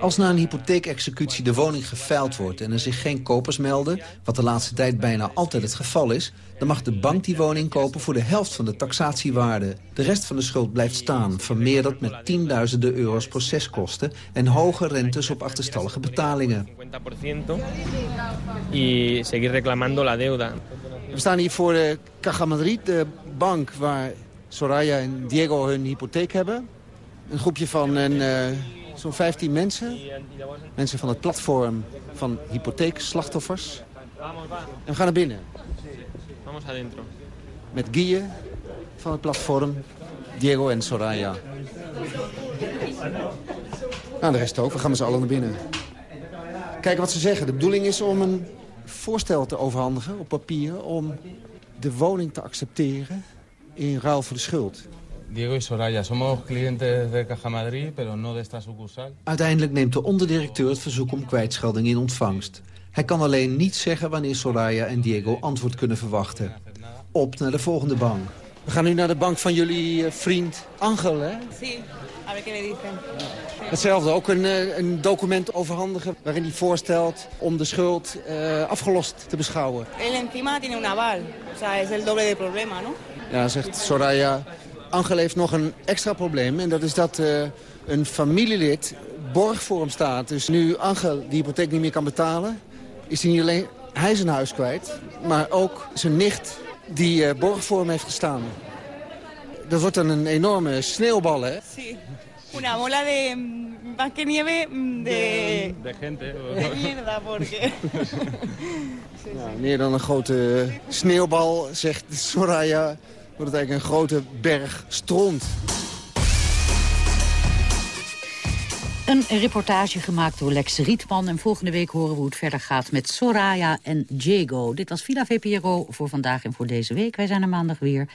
Als na een hypotheekexecutie de woning geveild wordt en er zich geen kopers melden... wat de laatste tijd bijna altijd het geval is... dan mag de bank die woning kopen voor de helft van de taxatiewaarde. De rest van de schuld blijft staan, vermeerderd met tienduizenden euro's proceskosten... en hoge rentes op achterstallige betalingen. 50% y seguir reclamando la deuda. We staan hier voor de Caja Madrid, de bank waar Soraya en Diego hun hypotheek hebben. Een groepje van een, eh, zo'n 15 mensen. Mensen van het platform van hypotheekslachtoffers. En we gaan naar binnen. Vamos adentro. Met Guille van het platform, Diego en Soraya. Nou, de rest ook. We gaan met z'n allen naar binnen. Kijken wat ze zeggen. De bedoeling is om een voorstel te overhandigen op papier... om de woning te accepteren in ruil voor de schuld. Diego y Soraya, somos clientes de Caja Madrid, pero no de esta sucursal. Uiteindelijk neemt de onderdirecteur het verzoek om kwijtschelding in ontvangst. Hij kan alleen niet zeggen wanneer Soraya en Diego antwoord kunnen verwachten. Op naar de volgende bank. We gaan nu naar de bank van jullie eh, vriend Angel, hè? Sí, a ver qué dicen. Hetzelfde, ook een, eh, een document overhandigen waarin hij voorstelt om de schuld eh, afgelost te beschouwen. Él encima tiene un aval, o sea, es el doble de problema, ¿no? Ja, zegt Soraya. Angel heeft nog een extra probleem en dat is dat eh, een familielid borg voor hem staat. Dus nu Angel die hypotheek niet meer kan betalen, is hij niet alleen hij zijn huis kwijt, maar ook zijn nicht die eh, borg voor hem heeft gestaan. Dat wordt dan een enorme sneeuwbal, hè? Sí. Una bola de... mm, más que nieve, mm, de... De gente. De mierda, porque... [LAUGHS] Ja, meer dan een grote sneeuwbal, zegt Soraya, wordt het eigenlijk een grote berg stront. Een reportage gemaakt door Lex Rietman. En volgende week horen we hoe het verder gaat met Soraya en Diego. Dit was Villa VPRO voor vandaag en voor deze week. Wij zijn er maandag weer.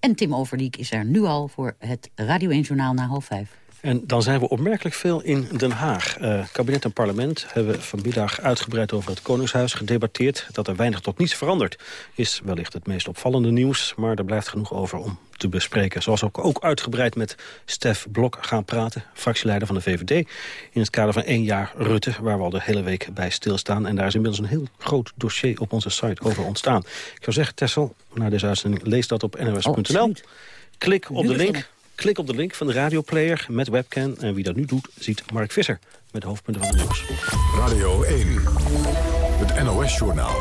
En Tim Overdiek is er nu al voor het Radio 1 Journaal na half vijf. En dan zijn we opmerkelijk veel in Den Haag. Eh, kabinet en parlement hebben vanmiddag uitgebreid over het Koningshuis gedebatteerd. Dat er weinig tot niets verandert is wellicht het meest opvallende nieuws. Maar er blijft genoeg over om te bespreken. Zoals ook, ook uitgebreid met Stef Blok gaan praten, fractieleider van de VVD. In het kader van één jaar Rutte, waar we al de hele week bij stilstaan. En daar is inmiddels een heel groot dossier op onze site over ontstaan. Ik zou zeggen, Tessel, na deze uitzending, lees dat op nws.nl. Klik op de link. Klik op de link van de radioplayer met webcam. En wie dat nu doet, ziet Mark Visser met de hoofdpunten van het nieuws. Radio 1, het NOS-journaal.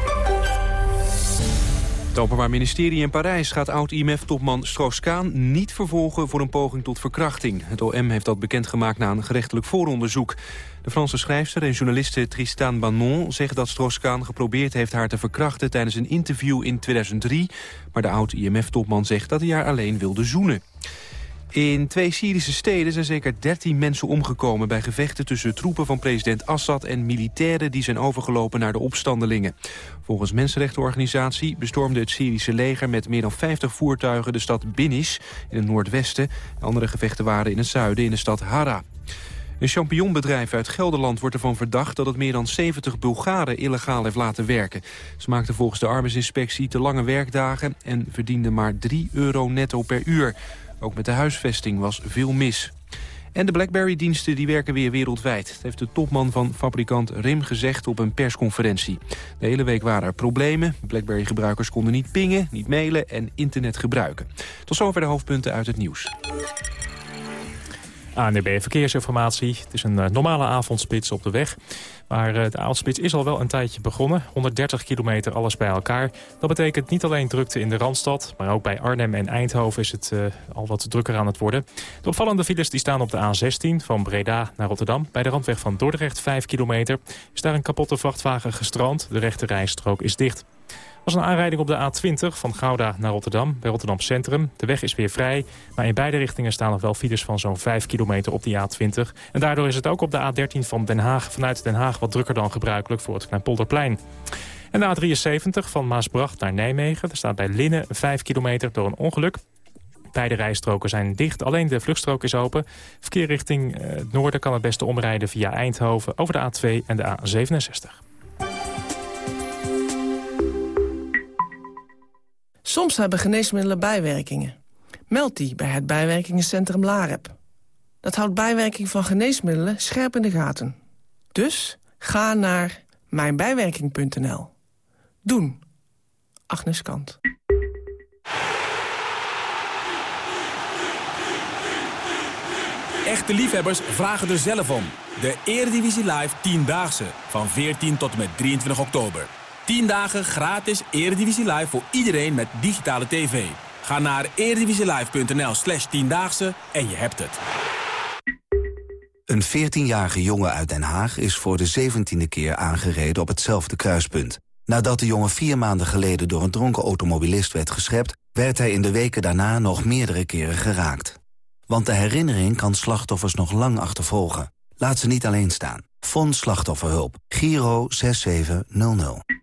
Het Openbaar Ministerie in Parijs gaat oud-IMF-topman Strauss-Kaan niet vervolgen voor een poging tot verkrachting. Het OM heeft dat bekendgemaakt na een gerechtelijk vooronderzoek. De Franse schrijfster en journaliste Tristan Banon zegt dat Strauss-Kaan geprobeerd heeft haar te verkrachten tijdens een interview in 2003. Maar de oud-IMF-topman zegt dat hij haar alleen wilde zoenen. In twee Syrische steden zijn zeker 13 mensen omgekomen... bij gevechten tussen troepen van president Assad en militairen... die zijn overgelopen naar de opstandelingen. Volgens mensenrechtenorganisatie bestormde het Syrische leger... met meer dan 50 voertuigen de stad Binis in het noordwesten. Andere gevechten waren in het zuiden in de stad Hara. Een champignonbedrijf uit Gelderland wordt ervan verdacht... dat het meer dan 70 Bulgaren illegaal heeft laten werken. Ze maakten volgens de arbeidsinspectie te lange werkdagen... en verdienden maar 3 euro netto per uur. Ook met de huisvesting was veel mis. En de BlackBerry-diensten die werken weer wereldwijd. Dat heeft de topman van fabrikant RIM gezegd op een persconferentie. De hele week waren er problemen. BlackBerry-gebruikers konden niet pingen, niet mailen en internet gebruiken. Tot zover de hoofdpunten uit het nieuws. ANDB Verkeersinformatie. Het is een uh, normale avondspits op de weg. Maar uh, de avondspits is al wel een tijdje begonnen. 130 kilometer alles bij elkaar. Dat betekent niet alleen drukte in de Randstad... maar ook bij Arnhem en Eindhoven is het uh, al wat drukker aan het worden. De opvallende files die staan op de A16 van Breda naar Rotterdam. Bij de randweg van Dordrecht 5 kilometer. Is daar een kapotte vrachtwagen gestrand. De rechte rijstrook is dicht was een aanrijding op de A20 van Gouda naar Rotterdam, bij Rotterdam Centrum. De weg is weer vrij, maar in beide richtingen staan nog wel files van zo'n 5 kilometer op die A20. En daardoor is het ook op de A13 van Den Haag vanuit Den Haag wat drukker dan gebruikelijk voor het Kleinpolderplein. En de A73 van Maasbracht naar Nijmegen. Er staat bij Linnen 5 kilometer door een ongeluk. Beide rijstroken zijn dicht, alleen de vluchtstrook is open. Verkeer richting het noorden kan het beste omrijden via Eindhoven over de A2 en de A67. Soms hebben geneesmiddelen bijwerkingen. Meld die bij het bijwerkingencentrum LAREP. Dat houdt bijwerking van geneesmiddelen scherp in de gaten. Dus ga naar mijnbijwerking.nl. Doen. Agnes Kant. Echte liefhebbers vragen er zelf om. De Eredivisie Live 10-daagse van 14 tot en met 23 oktober. 10 dagen gratis Eredivisie Live voor iedereen met digitale tv. Ga naar eredivisielive.nl slash 10daagse en je hebt het. Een 14-jarige jongen uit Den Haag is voor de 17e keer aangereden op hetzelfde kruispunt. Nadat de jongen vier maanden geleden door een dronken automobilist werd geschept... werd hij in de weken daarna nog meerdere keren geraakt. Want de herinnering kan slachtoffers nog lang achtervolgen. Laat ze niet alleen staan. Fonds Slachtofferhulp. Giro 6700.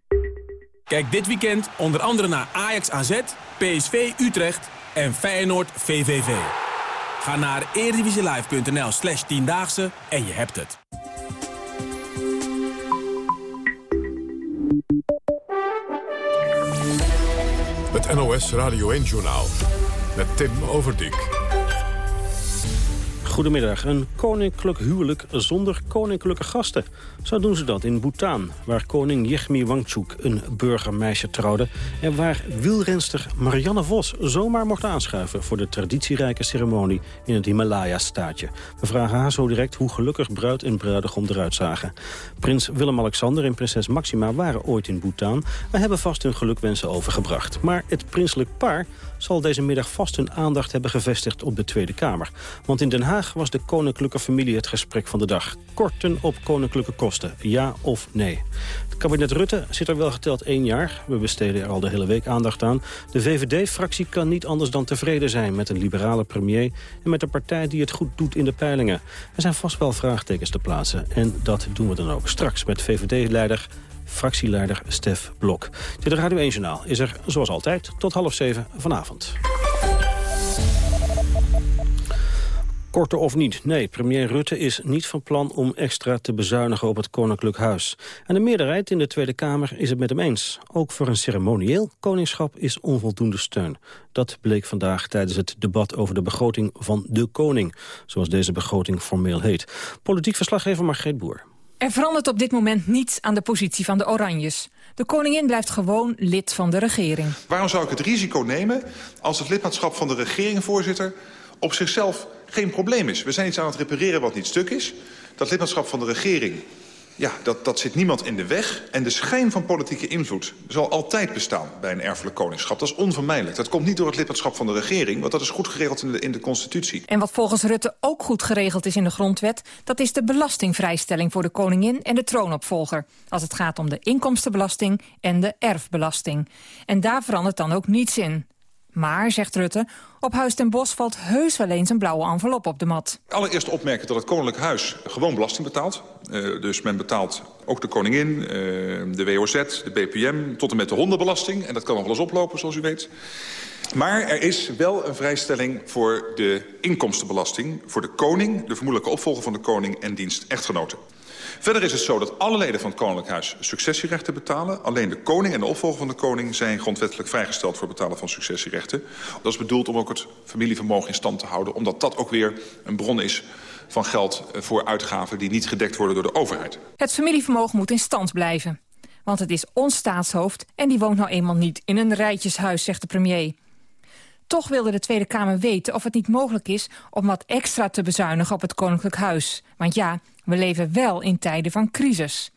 Kijk dit weekend onder andere naar Ajax AZ, PSV Utrecht en Feyenoord VVV. Ga naar eredivisielive.nl slash tiendaagse en je hebt het. Het NOS Radio 1-journaal met Tim Overdijk. Goedemiddag. Een koninklijk huwelijk zonder koninklijke gasten. Zo doen ze dat in Bhutan, waar koning Yegmi Wangchuk een burgermeisje trouwde... en waar wielrenster Marianne Vos zomaar mocht aanschuiven... voor de traditierijke ceremonie in het Himalaya-staatje. We vragen haar zo direct hoe gelukkig bruid en bruidegom eruit zagen. Prins Willem-Alexander en prinses Maxima waren ooit in Bhutan... en hebben vast hun gelukwensen overgebracht. Maar het prinselijk paar zal deze middag vast hun aandacht hebben gevestigd op de Tweede Kamer. Want in Den Haag was de koninklijke familie het gesprek van de dag. Korten op koninklijke kosten, ja of nee. Het kabinet Rutte zit er wel geteld één jaar. We besteden er al de hele week aandacht aan. De VVD-fractie kan niet anders dan tevreden zijn met een liberale premier... en met een partij die het goed doet in de peilingen. Er zijn vast wel vraagtekens te plaatsen. En dat doen we dan ook straks met VVD-leider fractieleider Stef Blok. Dit Radio 1 Journaal is er, zoals altijd, tot half zeven vanavond. Korte of niet, nee, premier Rutte is niet van plan om extra te bezuinigen op het Koninklijk Huis. En de meerderheid in de Tweede Kamer is het met hem eens. Ook voor een ceremonieel koningschap is onvoldoende steun. Dat bleek vandaag tijdens het debat over de begroting van de koning, zoals deze begroting formeel heet. Politiek verslaggever Margreet Boer. Er verandert op dit moment niets aan de positie van de Oranjes. De koningin blijft gewoon lid van de regering. Waarom zou ik het risico nemen als het lidmaatschap van de regering, voorzitter, op zichzelf geen probleem is? We zijn iets aan het repareren wat niet stuk is. Dat lidmaatschap van de regering ja, dat, dat zit niemand in de weg. En de schijn van politieke invloed zal altijd bestaan bij een erfelijk koningschap. Dat is onvermijdelijk. Dat komt niet door het lidmaatschap van de regering, want dat is goed geregeld in de, in de constitutie. En wat volgens Rutte ook goed geregeld is in de grondwet... dat is de belastingvrijstelling voor de koningin en de troonopvolger. Als het gaat om de inkomstenbelasting en de erfbelasting. En daar verandert dan ook niets in. Maar, zegt Rutte, op Huis ten Bos valt heus wel eens een blauwe envelop op de mat. Allereerst opmerken dat het Koninklijk Huis gewoon belasting betaalt. Uh, dus men betaalt ook de koningin, uh, de WOZ, de BPM, tot en met de hondenbelasting. En dat kan nog wel eens oplopen, zoals u weet. Maar er is wel een vrijstelling voor de inkomstenbelasting... voor de koning, de vermoedelijke opvolger van de koning en dienst echtgenoten. Verder is het zo dat alle leden van het Koninklijk Huis successierechten betalen. Alleen de koning en de opvolger van de koning zijn grondwettelijk vrijgesteld voor het betalen van successierechten. Dat is bedoeld om ook het familievermogen in stand te houden. Omdat dat ook weer een bron is van geld voor uitgaven die niet gedekt worden door de overheid. Het familievermogen moet in stand blijven. Want het is ons staatshoofd en die woont nou eenmaal niet in een rijtjeshuis, zegt de premier. Toch wilde de Tweede Kamer weten of het niet mogelijk is om wat extra te bezuinigen op het Koninklijk Huis. Want ja, we leven wel in tijden van crisis.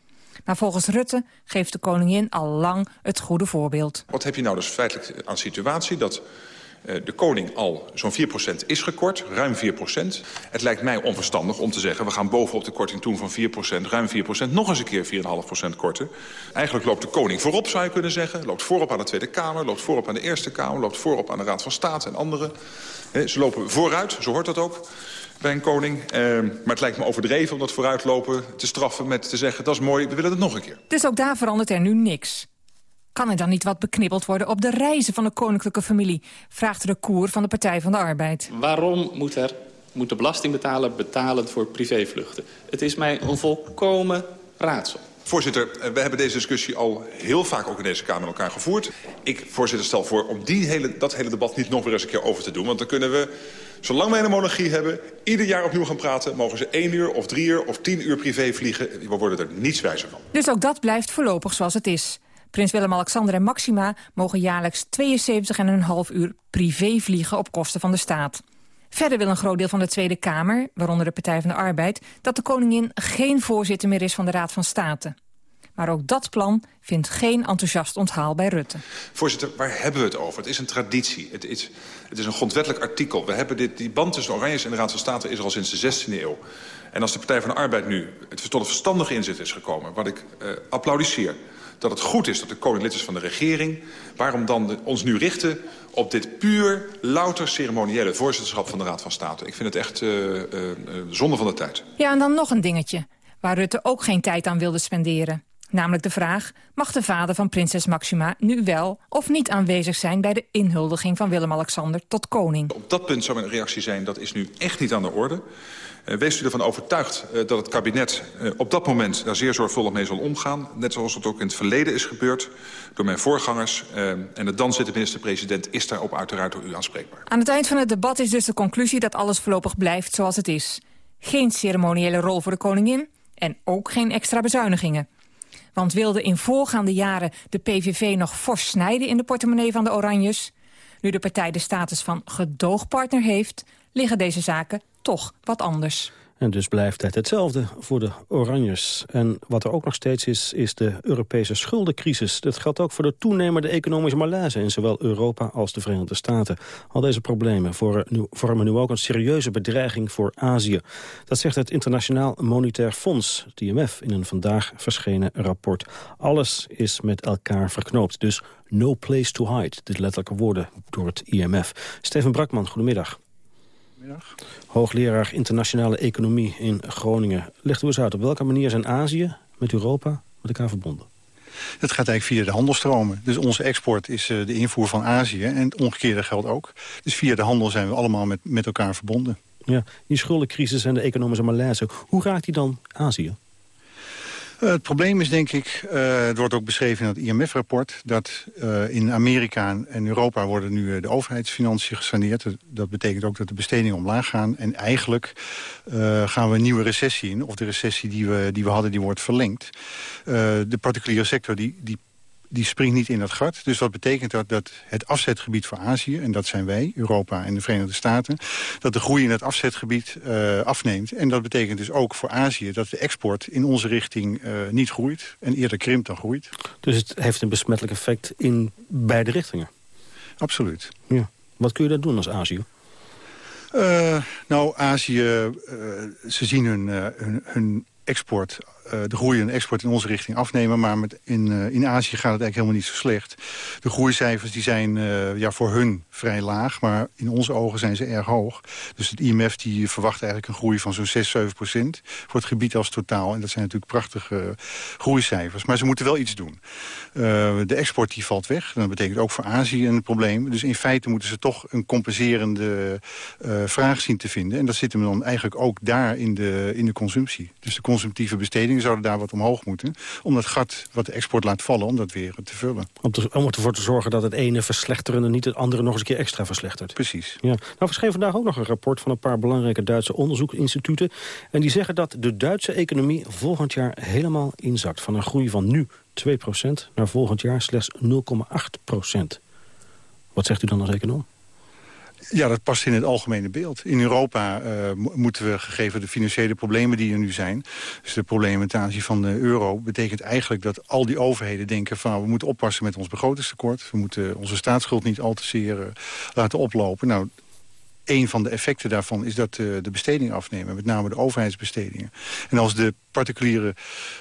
Maar volgens Rutte geeft de koningin al lang het goede voorbeeld. Wat heb je nou dus feitelijk aan situatie dat uh, de koning al zo'n 4% is gekort, ruim 4%. Het lijkt mij onverstandig om te zeggen... we gaan bovenop de korting toen van 4%, ruim 4%... nog eens een keer 4,5% korten. Eigenlijk loopt de koning voorop, zou je kunnen zeggen. Loopt voorop aan de Tweede Kamer, loopt voorop aan de Eerste Kamer... loopt voorop aan de Raad van State en anderen. Ze lopen vooruit, zo hoort dat ook bij een koning. Uh, maar het lijkt me overdreven om dat vooruitlopen te straffen met te zeggen... dat is mooi, we willen het nog een keer. Dus ook daar verandert er nu niks. Kan er dan niet wat beknibbeld worden op de reizen van de koninklijke familie? Vraagt de koer van de Partij van de Arbeid. Waarom moet, er, moet de belastingbetaler betalen voor privévluchten? Het is mij een volkomen raadsel. Voorzitter, we hebben deze discussie al heel vaak ook in deze Kamer met elkaar gevoerd. Ik, voorzitter, stel voor om die hele, dat hele debat niet nog weer eens een keer over te doen. Want dan kunnen we, zolang wij een monarchie hebben, ieder jaar opnieuw gaan praten. Mogen ze één uur of drie uur of tien uur privé vliegen. We worden er niets wijzer van. Dus ook dat blijft voorlopig zoals het is. Prins Willem-Alexander en Maxima mogen jaarlijks 72,5 uur privé vliegen op kosten van de staat. Verder wil een groot deel van de Tweede Kamer, waaronder de Partij van de Arbeid... dat de koningin geen voorzitter meer is van de Raad van State. Maar ook dat plan vindt geen enthousiast onthaal bij Rutte. Voorzitter, waar hebben we het over? Het is een traditie. Het is, het is een grondwettelijk artikel. We hebben dit, die band tussen Oranjes en de Raad van State is er al sinds de 16e eeuw. En als de Partij van de Arbeid nu het tot een verstandige inzet is gekomen... wat ik uh, applaudisseer dat het goed is dat de koning lid is van de regering. Waarom dan de, ons nu richten op dit puur, louter ceremoniële voorzitterschap van de Raad van State? Ik vind het echt uh, uh, zonde van de tijd. Ja, en dan nog een dingetje, waar Rutte ook geen tijd aan wilde spenderen. Namelijk de vraag, mag de vader van prinses Maxima nu wel of niet aanwezig zijn bij de inhuldiging van Willem-Alexander tot koning? Op dat punt zou mijn reactie zijn, dat is nu echt niet aan de orde. Uh, wees u ervan overtuigd uh, dat het kabinet uh, op dat moment daar zeer zorgvuldig mee zal omgaan. Net zoals het ook in het verleden is gebeurd door mijn voorgangers. en de dan zittende minister-president is daarop uiteraard door u aanspreekbaar. Aan het eind van het debat is dus de conclusie dat alles voorlopig blijft zoals het is. Geen ceremoniële rol voor de koningin en ook geen extra bezuinigingen. Want wilde in voorgaande jaren de PVV nog fors snijden in de portemonnee van de Oranjes? Nu de partij de status van gedoogpartner heeft, liggen deze zaken toch wat anders. En dus blijft het hetzelfde voor de Oranjes. En wat er ook nog steeds is, is de Europese schuldencrisis. Dat geldt ook voor de toenemende economische malaise... in zowel Europa als de Verenigde Staten. Al deze problemen vormen nu ook een serieuze bedreiging voor Azië. Dat zegt het Internationaal Monetair Fonds, het IMF... in een vandaag verschenen rapport. Alles is met elkaar verknoopt, dus no place to hide. Dit letterlijke woorden door het IMF. Steven Brakman, goedemiddag. Goedemiddag. Hoogleraar internationale economie in Groningen. Legt u eens uit, op welke manier zijn Azië met Europa met elkaar verbonden? Het gaat eigenlijk via de handelstromen. Dus onze export is uh, de invoer van Azië en het omgekeerde geldt ook. Dus via de handel zijn we allemaal met, met elkaar verbonden. Ja, die schuldencrisis en de economische malaise, hoe raakt die dan Azië? Uh, het probleem is denk ik, uh, het wordt ook beschreven in het IMF-rapport... dat uh, in Amerika en Europa worden nu de overheidsfinanciën gesaneerd. Dat betekent ook dat de bestedingen omlaag gaan. En eigenlijk gaan we een nieuwe recessie in. Of de recessie die we, die we hadden, die wordt verlengd. de particuliere sector die, die die springt niet in dat gat. Dus wat betekent dat? Dat het afzetgebied voor Azië, en dat zijn wij, Europa en de Verenigde Staten... dat de groei in het afzetgebied uh, afneemt. En dat betekent dus ook voor Azië dat de export in onze richting uh, niet groeit... en eerder krimpt dan groeit. Dus het heeft een besmettelijk effect in beide richtingen? Absoluut. Ja. Wat kun je daar doen als Azië? Uh, nou, Azië, ze zien hun, hun, hun export de groei en export in onze richting afnemen. Maar met in, uh, in Azië gaat het eigenlijk helemaal niet zo slecht. De groeicijfers die zijn uh, ja, voor hun vrij laag. Maar in onze ogen zijn ze erg hoog. Dus het IMF die verwacht eigenlijk een groei van zo'n 6, 7 procent. Voor het gebied als totaal. En dat zijn natuurlijk prachtige groeicijfers. Maar ze moeten wel iets doen. de export die valt weg. Dat betekent ook voor Azië een probleem. Dus in feite moeten ze toch een compenserende vraag zien te vinden. En dat zit hem dan eigenlijk ook daar in de, in de consumptie. Dus de consumptieve besteding zouden daar wat omhoog moeten. Om dat gat wat de export laat vallen, om dat weer te vullen. Om, te, om ervoor te zorgen dat het ene verslechterende niet het andere nog eens een keer extra verslechtert. Precies. Ja. Nou verscheen vandaag ook nog een rapport van een paar belangrijke Duitse onderzoeksinstituten. En die zeggen dat de Duitse economie volgend jaar helemaal inzakt. Van een groei van nu 2% naar volgend jaar slechts 0,8%. Wat zegt u dan als econoom? Ja, dat past in het algemene beeld. In Europa uh, moeten we, gegeven de financiële problemen die er nu zijn... dus de problemen van de euro... betekent eigenlijk dat al die overheden denken van... we moeten oppassen met ons begrotingstekort. We moeten onze staatsschuld niet al te zeer uh, laten oplopen. Nou, een van de effecten daarvan is dat uh, de bestedingen afnemen. Met name de overheidsbestedingen. En als de particuliere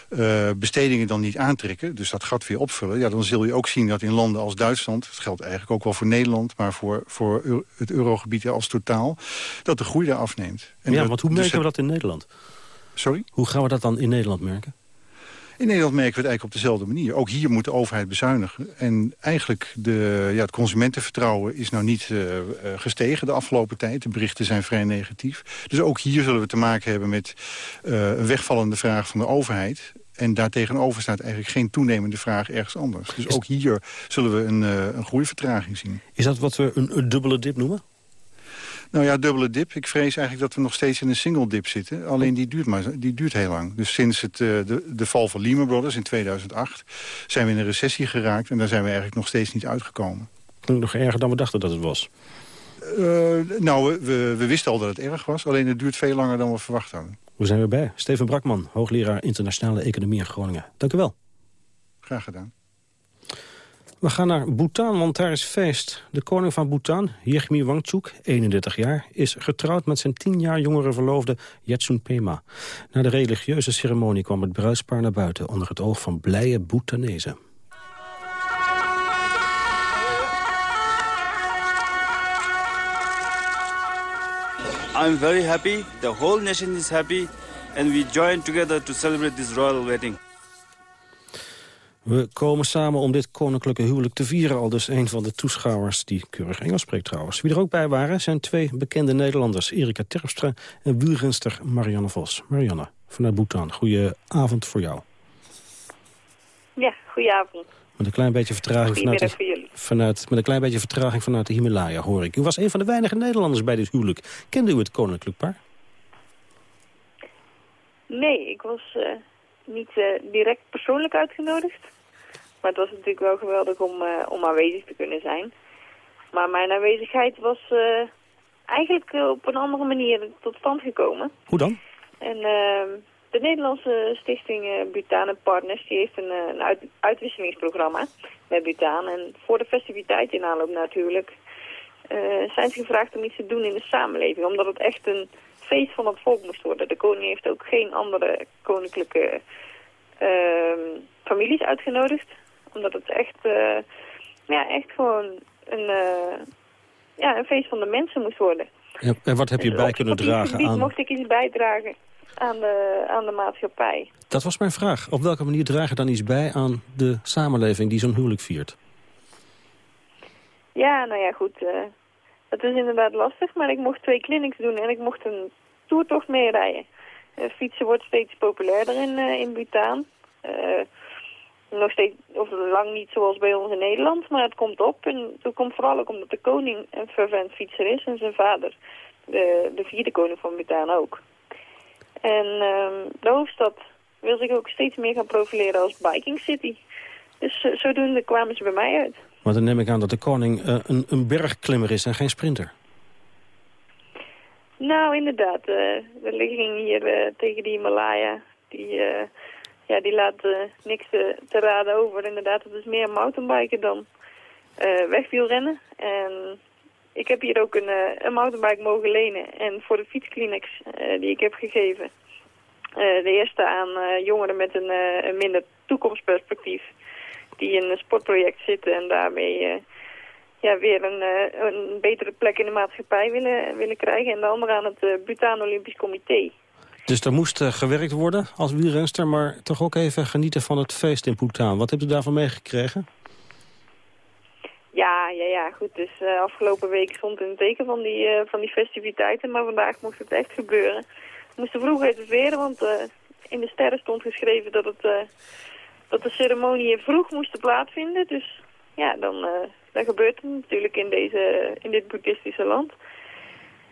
uh, bestedingen dan niet aantrekken... dus dat gat weer opvullen... Ja, dan zul je ook zien dat in landen als Duitsland... dat geldt eigenlijk ook wel voor Nederland... maar voor, voor het eurogebied als totaal... dat de groei daar afneemt. En ja, dat, want hoe merken dus we dat in Nederland? Sorry? Hoe gaan we dat dan in Nederland merken? In Nederland merken we het eigenlijk op dezelfde manier. Ook hier moet de overheid bezuinigen. En eigenlijk de, ja, het consumentenvertrouwen is nou niet uh, gestegen de afgelopen tijd. De berichten zijn vrij negatief. Dus ook hier zullen we te maken hebben met uh, een wegvallende vraag van de overheid. En daartegenover staat eigenlijk geen toenemende vraag ergens anders. Dus ook hier zullen we een, uh, een groeivertraging zien. Is dat wat we een, een dubbele dip noemen? Nou ja, dubbele dip. Ik vrees eigenlijk dat we nog steeds in een single dip zitten. Alleen die duurt, maar, die duurt heel lang. Dus sinds het, uh, de, de val van Lehman Brothers in 2008... zijn we in een recessie geraakt en daar zijn we eigenlijk nog steeds niet uitgekomen. Klinkt nog erger dan we dachten dat het was. Uh, nou, we, we wisten al dat het erg was. Alleen het duurt veel langer dan we verwacht hadden. Hoe zijn we bij? Steven Brakman, hoogleraar internationale economie in Groningen. Dank u wel. Graag gedaan. We gaan naar Bhutan, want daar is feest. De koning van Bhutan, Yegmi Wangchuk, 31 jaar... is getrouwd met zijn 10 jaar jongere verloofde Yatsun Pema. Na de religieuze ceremonie kwam het bruidspaar naar buiten... onder het oog van blije Bhutanezen. I'm very happy. The whole nation is happy. And we join together to celebrate this royal wedding. We komen samen om dit koninklijke huwelijk te vieren. Al dus een van de toeschouwers die keurig Engels spreekt trouwens. Wie er ook bij waren zijn twee bekende Nederlanders. Erika Terpstra en wielrenster Marianne Vos. Marianne, vanuit Bhutan. Goeie avond voor jou. Ja, goedenavond. Met een klein beetje vertraging vanuit de, vanuit, met een klein beetje vertraging vanuit de Himalaya, hoor ik. U was een van de weinige Nederlanders bij dit huwelijk. Kende u het koninklijk paar? Nee, ik was uh, niet uh, direct persoonlijk uitgenodigd. Maar het was natuurlijk wel geweldig om, uh, om aanwezig te kunnen zijn. Maar mijn aanwezigheid was eigenlijk op een andere manier tot stand gekomen. Hoe dan? En ehm, de Nederlandse stichting uh, Butaan en Partners die heeft een, een uit, uitwisselingsprogramma met Butaan. En voor de festiviteit in aanloop natuurlijk zijn ze gevraagd om iets te doen in de samenleving. Omdat het echt een feest van het volk moest worden. De koning heeft ook geen andere koninklijke uh, families uitgenodigd. Omdat het echt, uh, ja, echt gewoon een, uh, ja, een feest van de mensen moest worden. Ja, en wat heb je dus bij kunnen dragen aan... mocht ik iets bijdragen aan de, aan de maatschappij. Dat was mijn vraag. Op welke manier draag je dan iets bij aan de samenleving die zo'n huwelijk viert? Ja, nou ja, goed. Uh, het is inderdaad lastig, maar ik mocht twee clinics doen en ik mocht een toertocht meerijden. Uh, fietsen wordt steeds populairder in, uh, in Bhutan. Uh, nog steeds, of lang niet zoals bij ons in Nederland, maar het komt op. En het komt vooral ook omdat de koning een fervent fietser is en zijn vader, de, de vierde koning van Bhutan ook. En ehm, de hoofdstad wil zich ook steeds meer gaan profileren als biking city. Dus zodoende kwamen ze bij mij uit. Maar dan neem ik aan dat de koning een, een bergklimmer is en geen sprinter. Nou, inderdaad. Uh, de ligging hier uh, tegen die Himalaya, die, uh, ja, die laat niks te, te, raden over. Inderdaad, het is meer mountainbiken dan wegwielrennen. En ik heb hier ook een, een mountainbike mogen lenen. En voor de fietsclinics die ik heb gegeven, de eerste aan jongeren met een, een minder toekomstperspectief, die in een sportproject zitten en daarmee ja, weer een, uh, een betere plek in de maatschappij willen, willen krijgen. En de andere aan het uh, Bhutan Olympisch Comité. Dus er moest uh, gewerkt worden als wielrenster, maar toch ook even genieten van het feest in Bhutan. Wat hebt u daarvan meegekregen? Ja, ja, ja, goed. Dus afgelopen week stond in het teken van die, van die festiviteiten, maar vandaag moest het echt gebeuren. We moesten vroeg reserveren, want in de sterren stond geschreven dat, het, dat de ceremonie vroeg moest plaatsvinden. Dus ja, dan dat gebeurt natuurlijk in, deze, in dit boeddhistische land.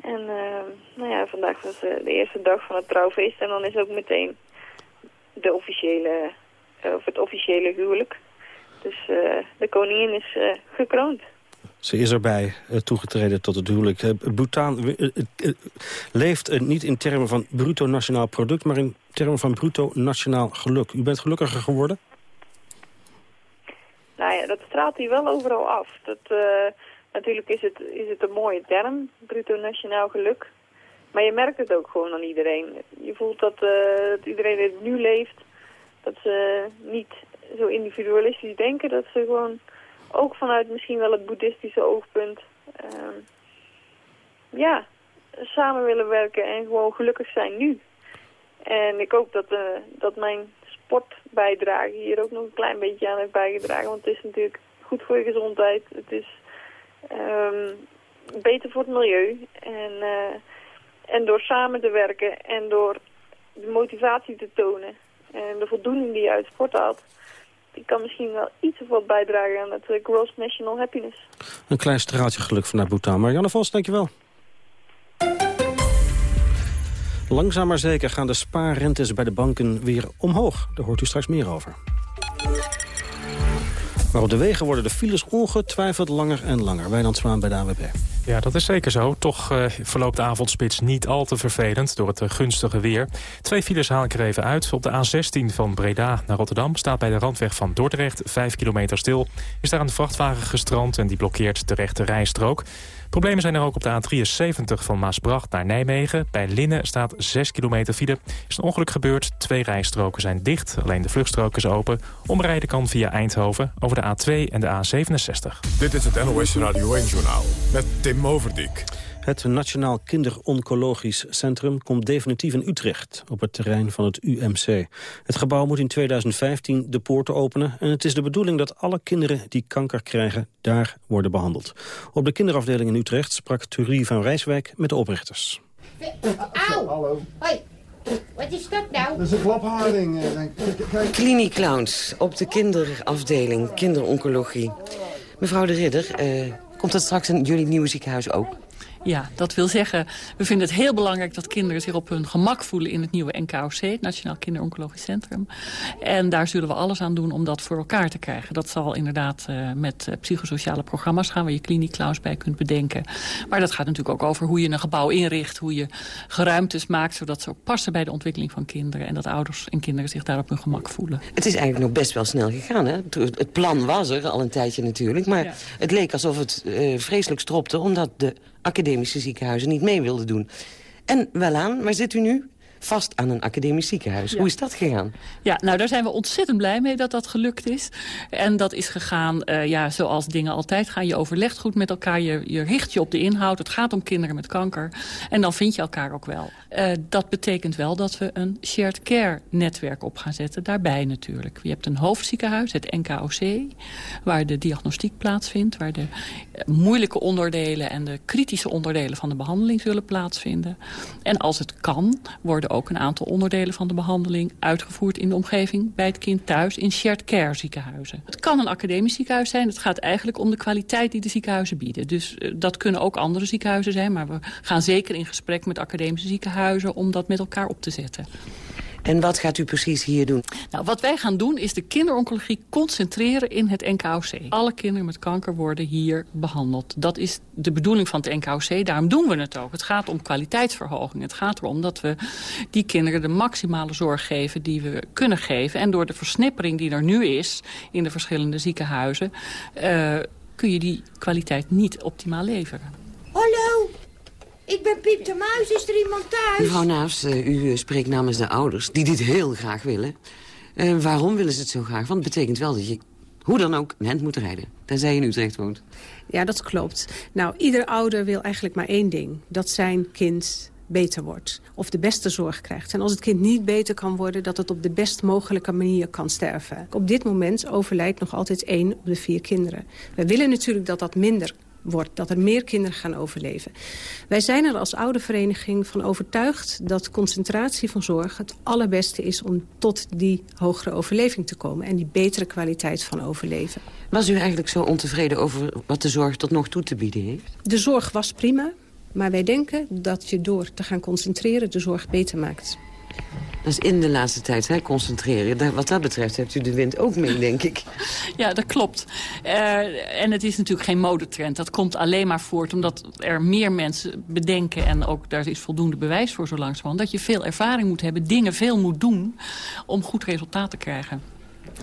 En uh, nou ja, vandaag was uh, de eerste dag van het trouwfeest. En dan is ook meteen de officiële, uh, of het officiële huwelijk. Dus de koningin is gekroond. Ze is erbij toegetreden tot het huwelijk. Bhutan leeft niet in termen van bruto nationaal product... maar in termen van bruto nationaal geluk. U bent gelukkiger geworden? Nou ja, dat straalt hij wel overal af. Dat, uh, natuurlijk is het, is het een mooie term, bruto nationaal geluk. Maar je merkt het ook gewoon aan iedereen. Je voelt dat, uh, dat iedereen het nu leeft. Dat ze niet zo individualistisch denken. Dat ze gewoon ook vanuit misschien wel het boeddhistische oogpunt... Uh, ja, samen willen werken en gewoon gelukkig zijn nu. En ik hoop dat, uh, dat mijn sportbijdrage hier ook nog een klein beetje aan heeft bijgedragen. Want het is natuurlijk goed voor je gezondheid. Het is um, beter voor het milieu. En, uh, en door samen te werken en door de motivatie te tonen en de voldoening die je uit sport haalt, die kan misschien wel iets of wat bijdragen aan het uh, gross national happiness. Een klein straaltje geluk vanuit Bhutan. Marianne Vos, dankjewel. Langzaam maar zeker gaan de spaarrentes bij de banken weer omhoog. Daar hoort u straks meer over. Maar op de wegen worden de files ongetwijfeld langer en langer. Wijnand Zwaan bij de AWB. Ja, dat is zeker zo. Toch uh, verloopt de avondspits niet al te vervelend door het uh, gunstige weer. Twee files haal ik er even uit. Op de A16 van Breda naar Rotterdam staat bij de randweg van Dordrecht 5 kilometer stil. Is daar een vrachtwagen gestrand en die blokkeert de rechte rijstrook. Problemen zijn er ook op de A73 van Maasbracht naar Nijmegen. Bij Linnen staat 6 kilometer file. Is een ongeluk gebeurd. Twee rijstroken zijn dicht. Alleen de vluchtstrook is open. Omrijden kan via Eindhoven over de A2 en de A67. Dit is het NOS Radio 1-journaal met Tim Overdijk. Het Nationaal Kinderoncologisch Centrum komt definitief in Utrecht... op het terrein van het UMC. Het gebouw moet in 2015 de poorten openen... en het is de bedoeling dat alle kinderen die kanker krijgen... daar worden behandeld. Op de kinderafdeling in Utrecht sprak Thurie van Rijswijk met de oprichters. Auw! Hallo. Hoi. Wat is dat nou? Dat is een klapharing. Klinieclowns op de kinderafdeling, kinderoncologie. Mevrouw de Ridder, eh, komt dat straks in jullie nieuwe ziekenhuis ook? Ja, dat wil zeggen, we vinden het heel belangrijk dat kinderen zich op hun gemak voelen in het nieuwe NKOC, het Nationaal Kinderoncologisch Centrum. En daar zullen we alles aan doen om dat voor elkaar te krijgen. Dat zal inderdaad uh, met uh, psychosociale programma's gaan waar je kliniekclowns bij kunt bedenken. Maar dat gaat natuurlijk ook over hoe je een gebouw inricht, hoe je geruimtes maakt, zodat ze ook passen bij de ontwikkeling van kinderen. En dat ouders en kinderen zich daar op hun gemak voelen. Het is eigenlijk nog best wel snel gegaan, hè? Het plan was er al een tijdje natuurlijk, maar ja. het leek alsof het uh, vreselijk stropte omdat de academische ziekenhuizen niet mee wilden doen. En welaan, waar zit u nu? Vast aan een academisch ziekenhuis. Hoe is dat gegaan? Ja, nou daar zijn we ontzettend blij mee dat dat gelukt is. En dat is gegaan uh, ja, zoals dingen altijd gaan. Je overlegt goed met elkaar, je, je richt je op de inhoud. Het gaat om kinderen met kanker. En dan vind je elkaar ook wel. Uh, dat betekent wel dat we een shared care netwerk op gaan zetten. Daarbij natuurlijk. Je hebt een hoofdziekenhuis, het NKOC, waar de diagnostiek plaatsvindt. Waar de uh, moeilijke onderdelen en de kritische onderdelen van de behandeling zullen plaatsvinden. En als het kan, worden ook een aantal onderdelen van de behandeling uitgevoerd in de omgeving bij het kind thuis in shared care ziekenhuizen. Het kan een academisch ziekenhuis zijn. Het gaat eigenlijk om de kwaliteit die de ziekenhuizen bieden. Dus uh, dat kunnen ook andere ziekenhuizen zijn. Maar we gaan zeker in gesprek met academische ziekenhuizen om dat met elkaar op te zetten. En wat gaat u precies hier doen? Nou, wat wij gaan doen is de kinderoncologie concentreren in het NKOC. Alle kinderen met kanker worden hier behandeld. Dat is de bedoeling van het NKOC. Daarom doen we het ook. Het gaat om kwaliteitsverhoging. Het gaat erom dat we die kinderen de maximale zorg geven die we kunnen geven. En door de versnippering die er nu is in de verschillende ziekenhuizen... Uh, kun je die kwaliteit niet optimaal leveren. Ik ben Piep de Muis. Is er iemand thuis? Mevrouw Naafs, uh, u spreekt namens de ouders die dit heel graag willen. Uh, waarom willen ze het zo graag? Want het betekent wel dat je hoe dan ook een hand moet rijden. Tenzij je in Utrecht woont. Ja, dat klopt. Nou, ieder ouder wil eigenlijk maar één ding. Dat zijn kind beter wordt. Of de beste zorg krijgt. En als het kind niet beter kan worden... dat het op de best mogelijke manier kan sterven. Op dit moment overlijdt nog altijd één op de vier kinderen. We willen natuurlijk dat dat minder wordt. Dat er meer kinderen gaan overleven. Wij zijn er als oude vereniging van overtuigd dat concentratie van zorg het allerbeste is om tot die hogere overleving te komen. En die betere kwaliteit van overleven. Was u eigenlijk zo ontevreden over wat de zorg tot nog toe te bieden heeft? De zorg was prima. Maar wij denken dat je door te gaan concentreren de zorg beter maakt. Dat is in de laatste tijd, hè, concentreren. Wat dat betreft hebt u de wind ook mee, denk ik. [LAUGHS] Ja, dat klopt. Uh, en het is natuurlijk geen modetrend. Dat komt alleen maar voort omdat er meer mensen bedenken... en ook daar is voldoende bewijs voor zo langzamerhand... dat je veel ervaring moet hebben, dingen veel moet doen... om goed resultaat te krijgen.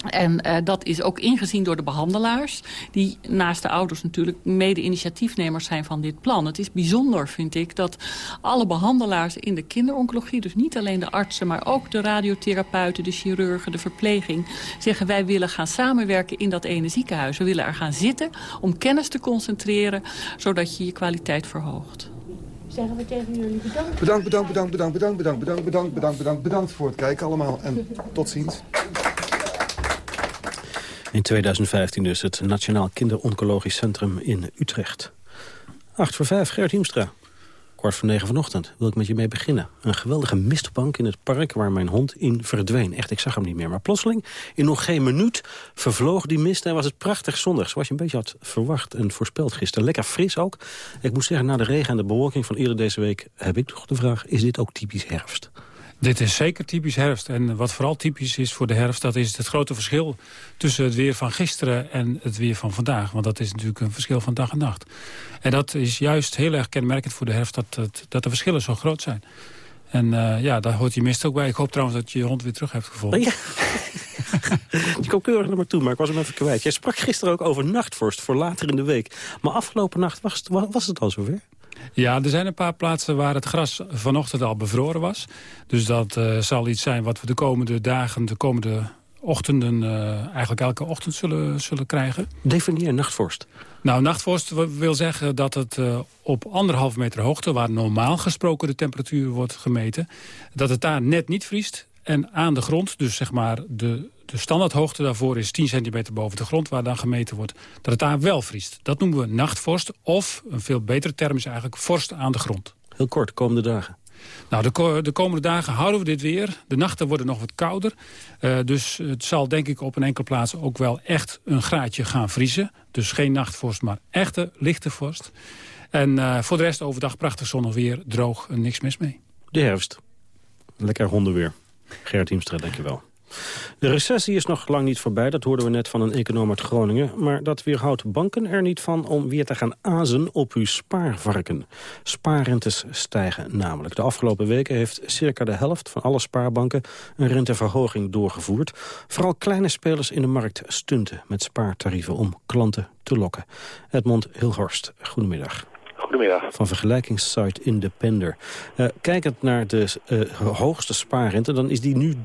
En uh, dat is ook ingezien door de behandelaars... die naast de ouders natuurlijk mede-initiatiefnemers zijn van dit plan. Het is bijzonder, vind ik, dat alle behandelaars in de kinderoncologie... dus niet alleen de artsen, maar ook de radiotherapeuten, de chirurgen, de verpleging... zeggen wij willen gaan samenwerken in dat ene ziekenhuis. We willen er gaan zitten om kennis te concentreren... zodat je je kwaliteit verhoogt. Zeggen we tegen jullie bedankt. Bedankt, bedankt, bedankt, bedankt, bedankt, bedankt, bedankt, bedankt, bedankt, bedankt, bedankt voor het kijken allemaal. En tot ziens. In 2015 dus het Nationaal Kinderoncologisch Centrum in Utrecht. 8 voor 5, Gert Hiemstra. Kwart voor negen vanochtend wil ik met je mee beginnen. Een geweldige mistbank in het park waar mijn hond in verdween. Echt, ik zag hem niet meer. Maar plotseling, in nog geen minuut, vervloog die mist... en was het prachtig zondag, zoals je een beetje had verwacht en voorspeld gisteren. Lekker fris ook. Ik moet zeggen, na de regen en de bewolking van eerder deze week... heb ik toch de vraag, is dit ook typisch herfst? Dit is zeker typisch herfst. En wat vooral typisch is voor de herfst... dat is het grote verschil tussen het weer van gisteren en het weer van vandaag. Want dat is natuurlijk een verschil van dag en nacht. En dat is juist heel erg kenmerkend voor de herfst... dat, dat, de verschillen zo groot zijn. En uh, ja, daar hoort die mist ook bij. Ik hoop trouwens dat je je hond weer terug hebt gevonden. Ja. [LAUGHS] je komt keurig naar me toe, maar ik was hem even kwijt. Jij sprak gisteren ook over nachtvorst voor later in de week. Maar afgelopen nacht was was het al zover? Ja, er zijn een paar plaatsen waar het gras vanochtend al bevroren was. Dus dat uh, zal iets zijn wat we de komende dagen, de komende ochtenden, eigenlijk elke ochtend zullen, zullen krijgen. Definieer nachtvorst. Nou, nachtvorst wil zeggen dat het op anderhalf meter hoogte... waar normaal gesproken de temperatuur wordt gemeten... dat het daar net niet vriest. En aan de grond, dus zeg maar de, de standaardhoogte daarvoor is 10 centimeter boven de grond... waar dan gemeten wordt dat het daar wel vriest. Dat noemen we nachtvorst. Of, een veel betere term is eigenlijk vorst aan de grond. Heel kort, komende dagen. Nou, de, de, komende dagen houden we dit weer. De nachten worden nog wat kouder. Uh, dus het zal denk ik op een enkele plaats ook wel echt een graadje gaan vriezen. Dus geen nachtvorst, maar echte lichte vorst. En uh, voor de rest overdag prachtig zonnig weer, droog en niks mis mee. De herfst. Lekker hondenweer. Gerrit Hiemstra, dankjewel. De recessie is nog lang niet voorbij, dat hoorden we net van een econoom uit Groningen. Maar dat weerhoudt banken er niet van om weer te gaan azen op uw spaarvarken. Spaarrentes stijgen namelijk. De afgelopen weken heeft circa de helft van alle spaarbanken een renteverhoging doorgevoerd. Vooral kleine spelers in de markt stunten met spaartarieven om klanten te lokken. Edmond Hilhorst, goedemiddag. Goedemiddag. Van vergelijkingssite Independer. Uh, kijkend naar de uh, hoogste spaarrente, dan is die nu 3%.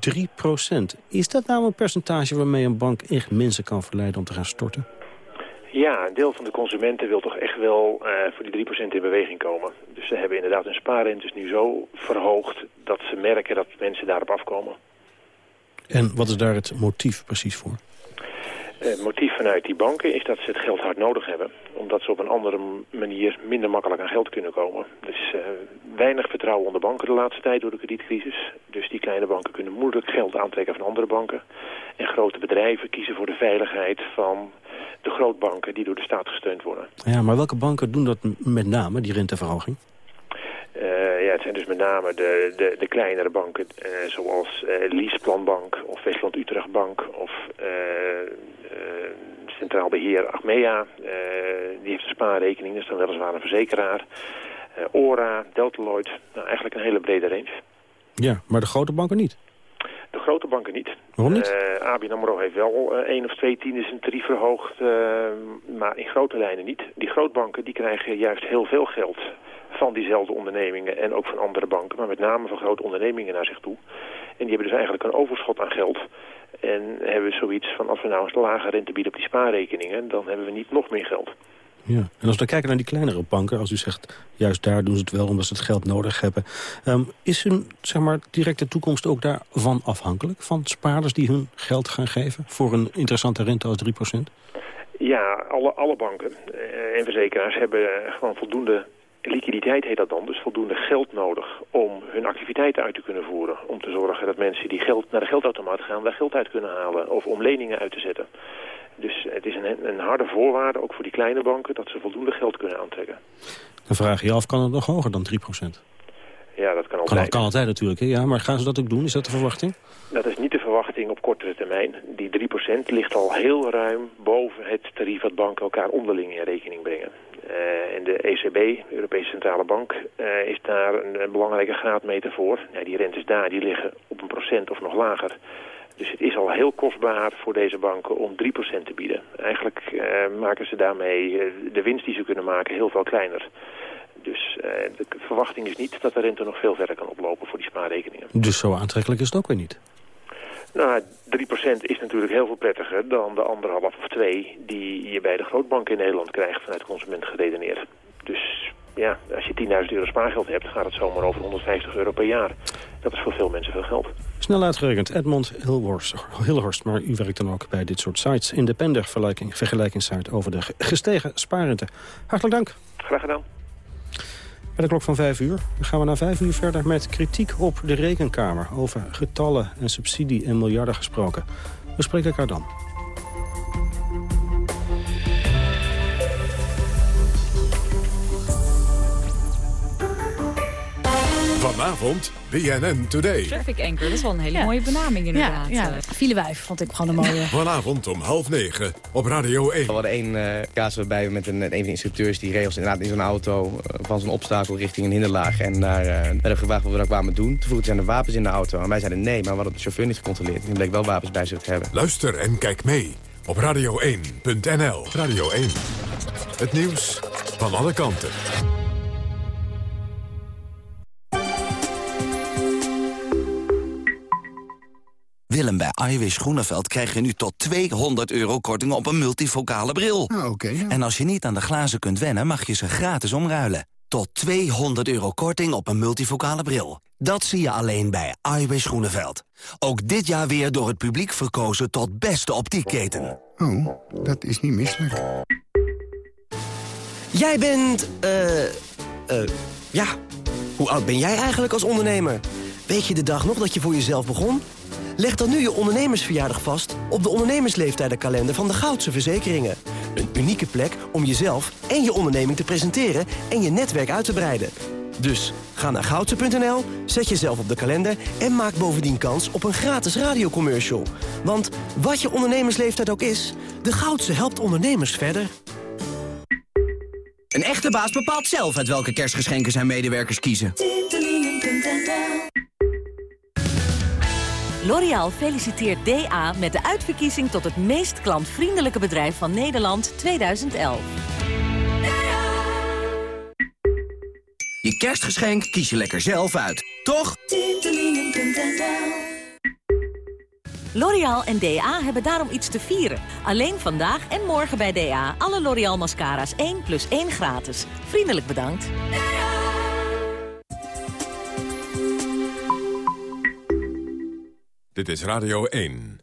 Is dat nou een percentage waarmee een bank echt mensen kan verleiden om te gaan storten? Ja, een deel van de consumenten wil toch echt wel uh, voor die 3% in beweging komen. Dus ze hebben inderdaad hun spaarrentes nu zo verhoogd dat ze merken dat mensen daarop afkomen. En wat is daar het motief precies voor? Het motief vanuit die banken is dat ze het geld hard nodig hebben. Omdat ze op een andere manier minder makkelijk aan geld kunnen komen. Is uh, weinig vertrouwen onder banken de laatste tijd door de kredietcrisis. Dus die kleine banken kunnen moeilijk geld aantrekken van andere banken. En grote bedrijven kiezen voor de veiligheid van de grootbanken die door de staat gesteund worden. Ja, maar welke banken doen dat met name, die renteverhoging? Uh, ja, het zijn dus met name de, de, de kleinere banken, uh, zoals uh, Leaseplanbank of Westland Utrecht Bank of Centraal Beheer Achmea. die heeft een spaarrekening, dus dan weliswaar een verzekeraar. ORA, Deltaloid, nou, eigenlijk een hele brede range. Ja, maar de grote banken niet? De grote banken niet. Waarom niet? Uh, ABN AMRO heeft wel uh, één of twee tiendes een tarief verhoogd, uh, maar in grote lijnen niet. Die grootbanken die krijgen juist heel veel geld van diezelfde ondernemingen en ook van andere banken, maar met name van grote ondernemingen naar zich toe. En die hebben dus eigenlijk een overschot aan geld. En hebben we zoiets van, als we nou eens lage rente bieden op die spaarrekeningen, dan hebben we niet nog meer geld. Ja, en als we kijken naar die kleinere banken, als u zegt, juist daar doen ze het wel omdat ze het geld nodig hebben. Um, is hun zeg maar, directe toekomst ook daarvan afhankelijk? Van spaarders die hun geld gaan geven voor een interessante rente als 3%? Ja, alle, alle banken uh, en verzekeraars hebben gewoon voldoende liquiditeit heet dat dan, dus voldoende geld nodig om hun activiteiten uit te kunnen voeren. Om te zorgen dat mensen die geld naar de geldautomaat gaan, daar geld uit kunnen halen. Of om leningen uit te zetten. Dus het is een, een harde voorwaarde, ook voor die kleine banken, dat ze voldoende geld kunnen aantrekken. Dan vraag je je af, kan het nog hoger dan 3% Ja, dat kan altijd. Kan, kan altijd natuurlijk, hè? ja, maar gaan ze dat ook doen? Is dat de verwachting? Dat is niet de verwachting op kortere termijn. Die 3% ligt al heel ruim boven het tarief wat banken elkaar onderling in rekening brengen. Uh, en de ECB, de Europese Centrale Bank, uh, is daar een, belangrijke graadmeter voor. Die rentes daar die liggen op een procent of nog lager. Dus het is al heel kostbaar voor deze banken om 3% te bieden. Eigenlijk uh, maken ze daarmee de winst die ze kunnen maken heel veel kleiner. Dus de verwachting is niet dat de rente nog veel verder kan oplopen voor die spaarrekeningen. Dus zo aantrekkelijk is het ook weer niet? Nou, 3% is natuurlijk heel veel prettiger dan de anderhalf of twee die je bij de grootbanken in Nederland krijgt vanuit consument geredeneerd. Dus ja, als je 10.000 euro spaargeld hebt, gaat het zomaar over 150 euro per jaar. Dat is voor veel mensen veel geld. Snel uitgerekend, Edmond Hilhorst, Hilhorst, maar u werkt dan ook bij dit soort sites. Independer vergelijking, vergelijkingssite over de gestegen spaarrente. Hartelijk dank. Graag gedaan. Bij de klok van 5 uur gaan we na 5 uur verder met kritiek op de rekenkamer. Over getallen en subsidie en miljarden gesproken. We spreken elkaar dan. Vanavond BNN Today. Traffic Anchor, dat is wel een hele mooie benaming inderdaad. Ja, ja. Filewijf vond ik gewoon een mooie. [LAUGHS] Vanavond om half negen op Radio 1. We hadden één uh, kaas waarbij we met een, een van de instructeurs... die regels inderdaad in zo'n auto uh, van zo'n obstakel richting een hinderlaag. En daar uh, werden we gevraagd wat we daar kwamen doen. Toen vroegen zijn er wapens in de auto. En wij zeiden nee, maar we hadden de chauffeur niet gecontroleerd. En bleek wel wapens bij zich te hebben. Luister en kijk mee op radio1.nl. Radio 1. Het nieuws van alle kanten. Willem, bij Iwis Groeneveld krijg je nu tot 200 euro korting op een multifocale bril. Ah, oké. ja. En als je niet aan de glazen kunt wennen, mag je ze gratis omruilen. Tot 200 euro korting op een multifocale bril. Dat zie je alleen bij Iwis Groeneveld. Ook dit jaar weer door het publiek verkozen tot beste optiekketen. Oh, dat is niet misselijk. Jij bent, eh, eh, ja, hoe oud ben jij eigenlijk als ondernemer? Weet je de dag nog dat je voor jezelf begon? Leg dan nu je ondernemersverjaardag vast op de ondernemersleeftijdenkalender van de Goudse Verzekeringen. Een unieke plek om jezelf en je onderneming te presenteren en je netwerk uit te breiden. Dus ga naar goudse.nl, zet jezelf op de kalender en maak bovendien kans op een gratis radiocommercial. Want wat je ondernemersleeftijd ook is, de Goudse helpt ondernemers verder. Een echte baas bepaalt zelf uit welke kerstgeschenken zijn medewerkers kiezen. L'Oréal feliciteert DA met de uitverkiezing tot het meest klantvriendelijke bedrijf van Nederland 2011. Je kerstgeschenk kies je lekker zelf uit, toch? L'Oréal en DA hebben daarom iets te vieren. Alleen vandaag en morgen bij DA alle L'Oréal mascara's 1 plus 1 gratis. Vriendelijk bedankt. Dit is Radio 1.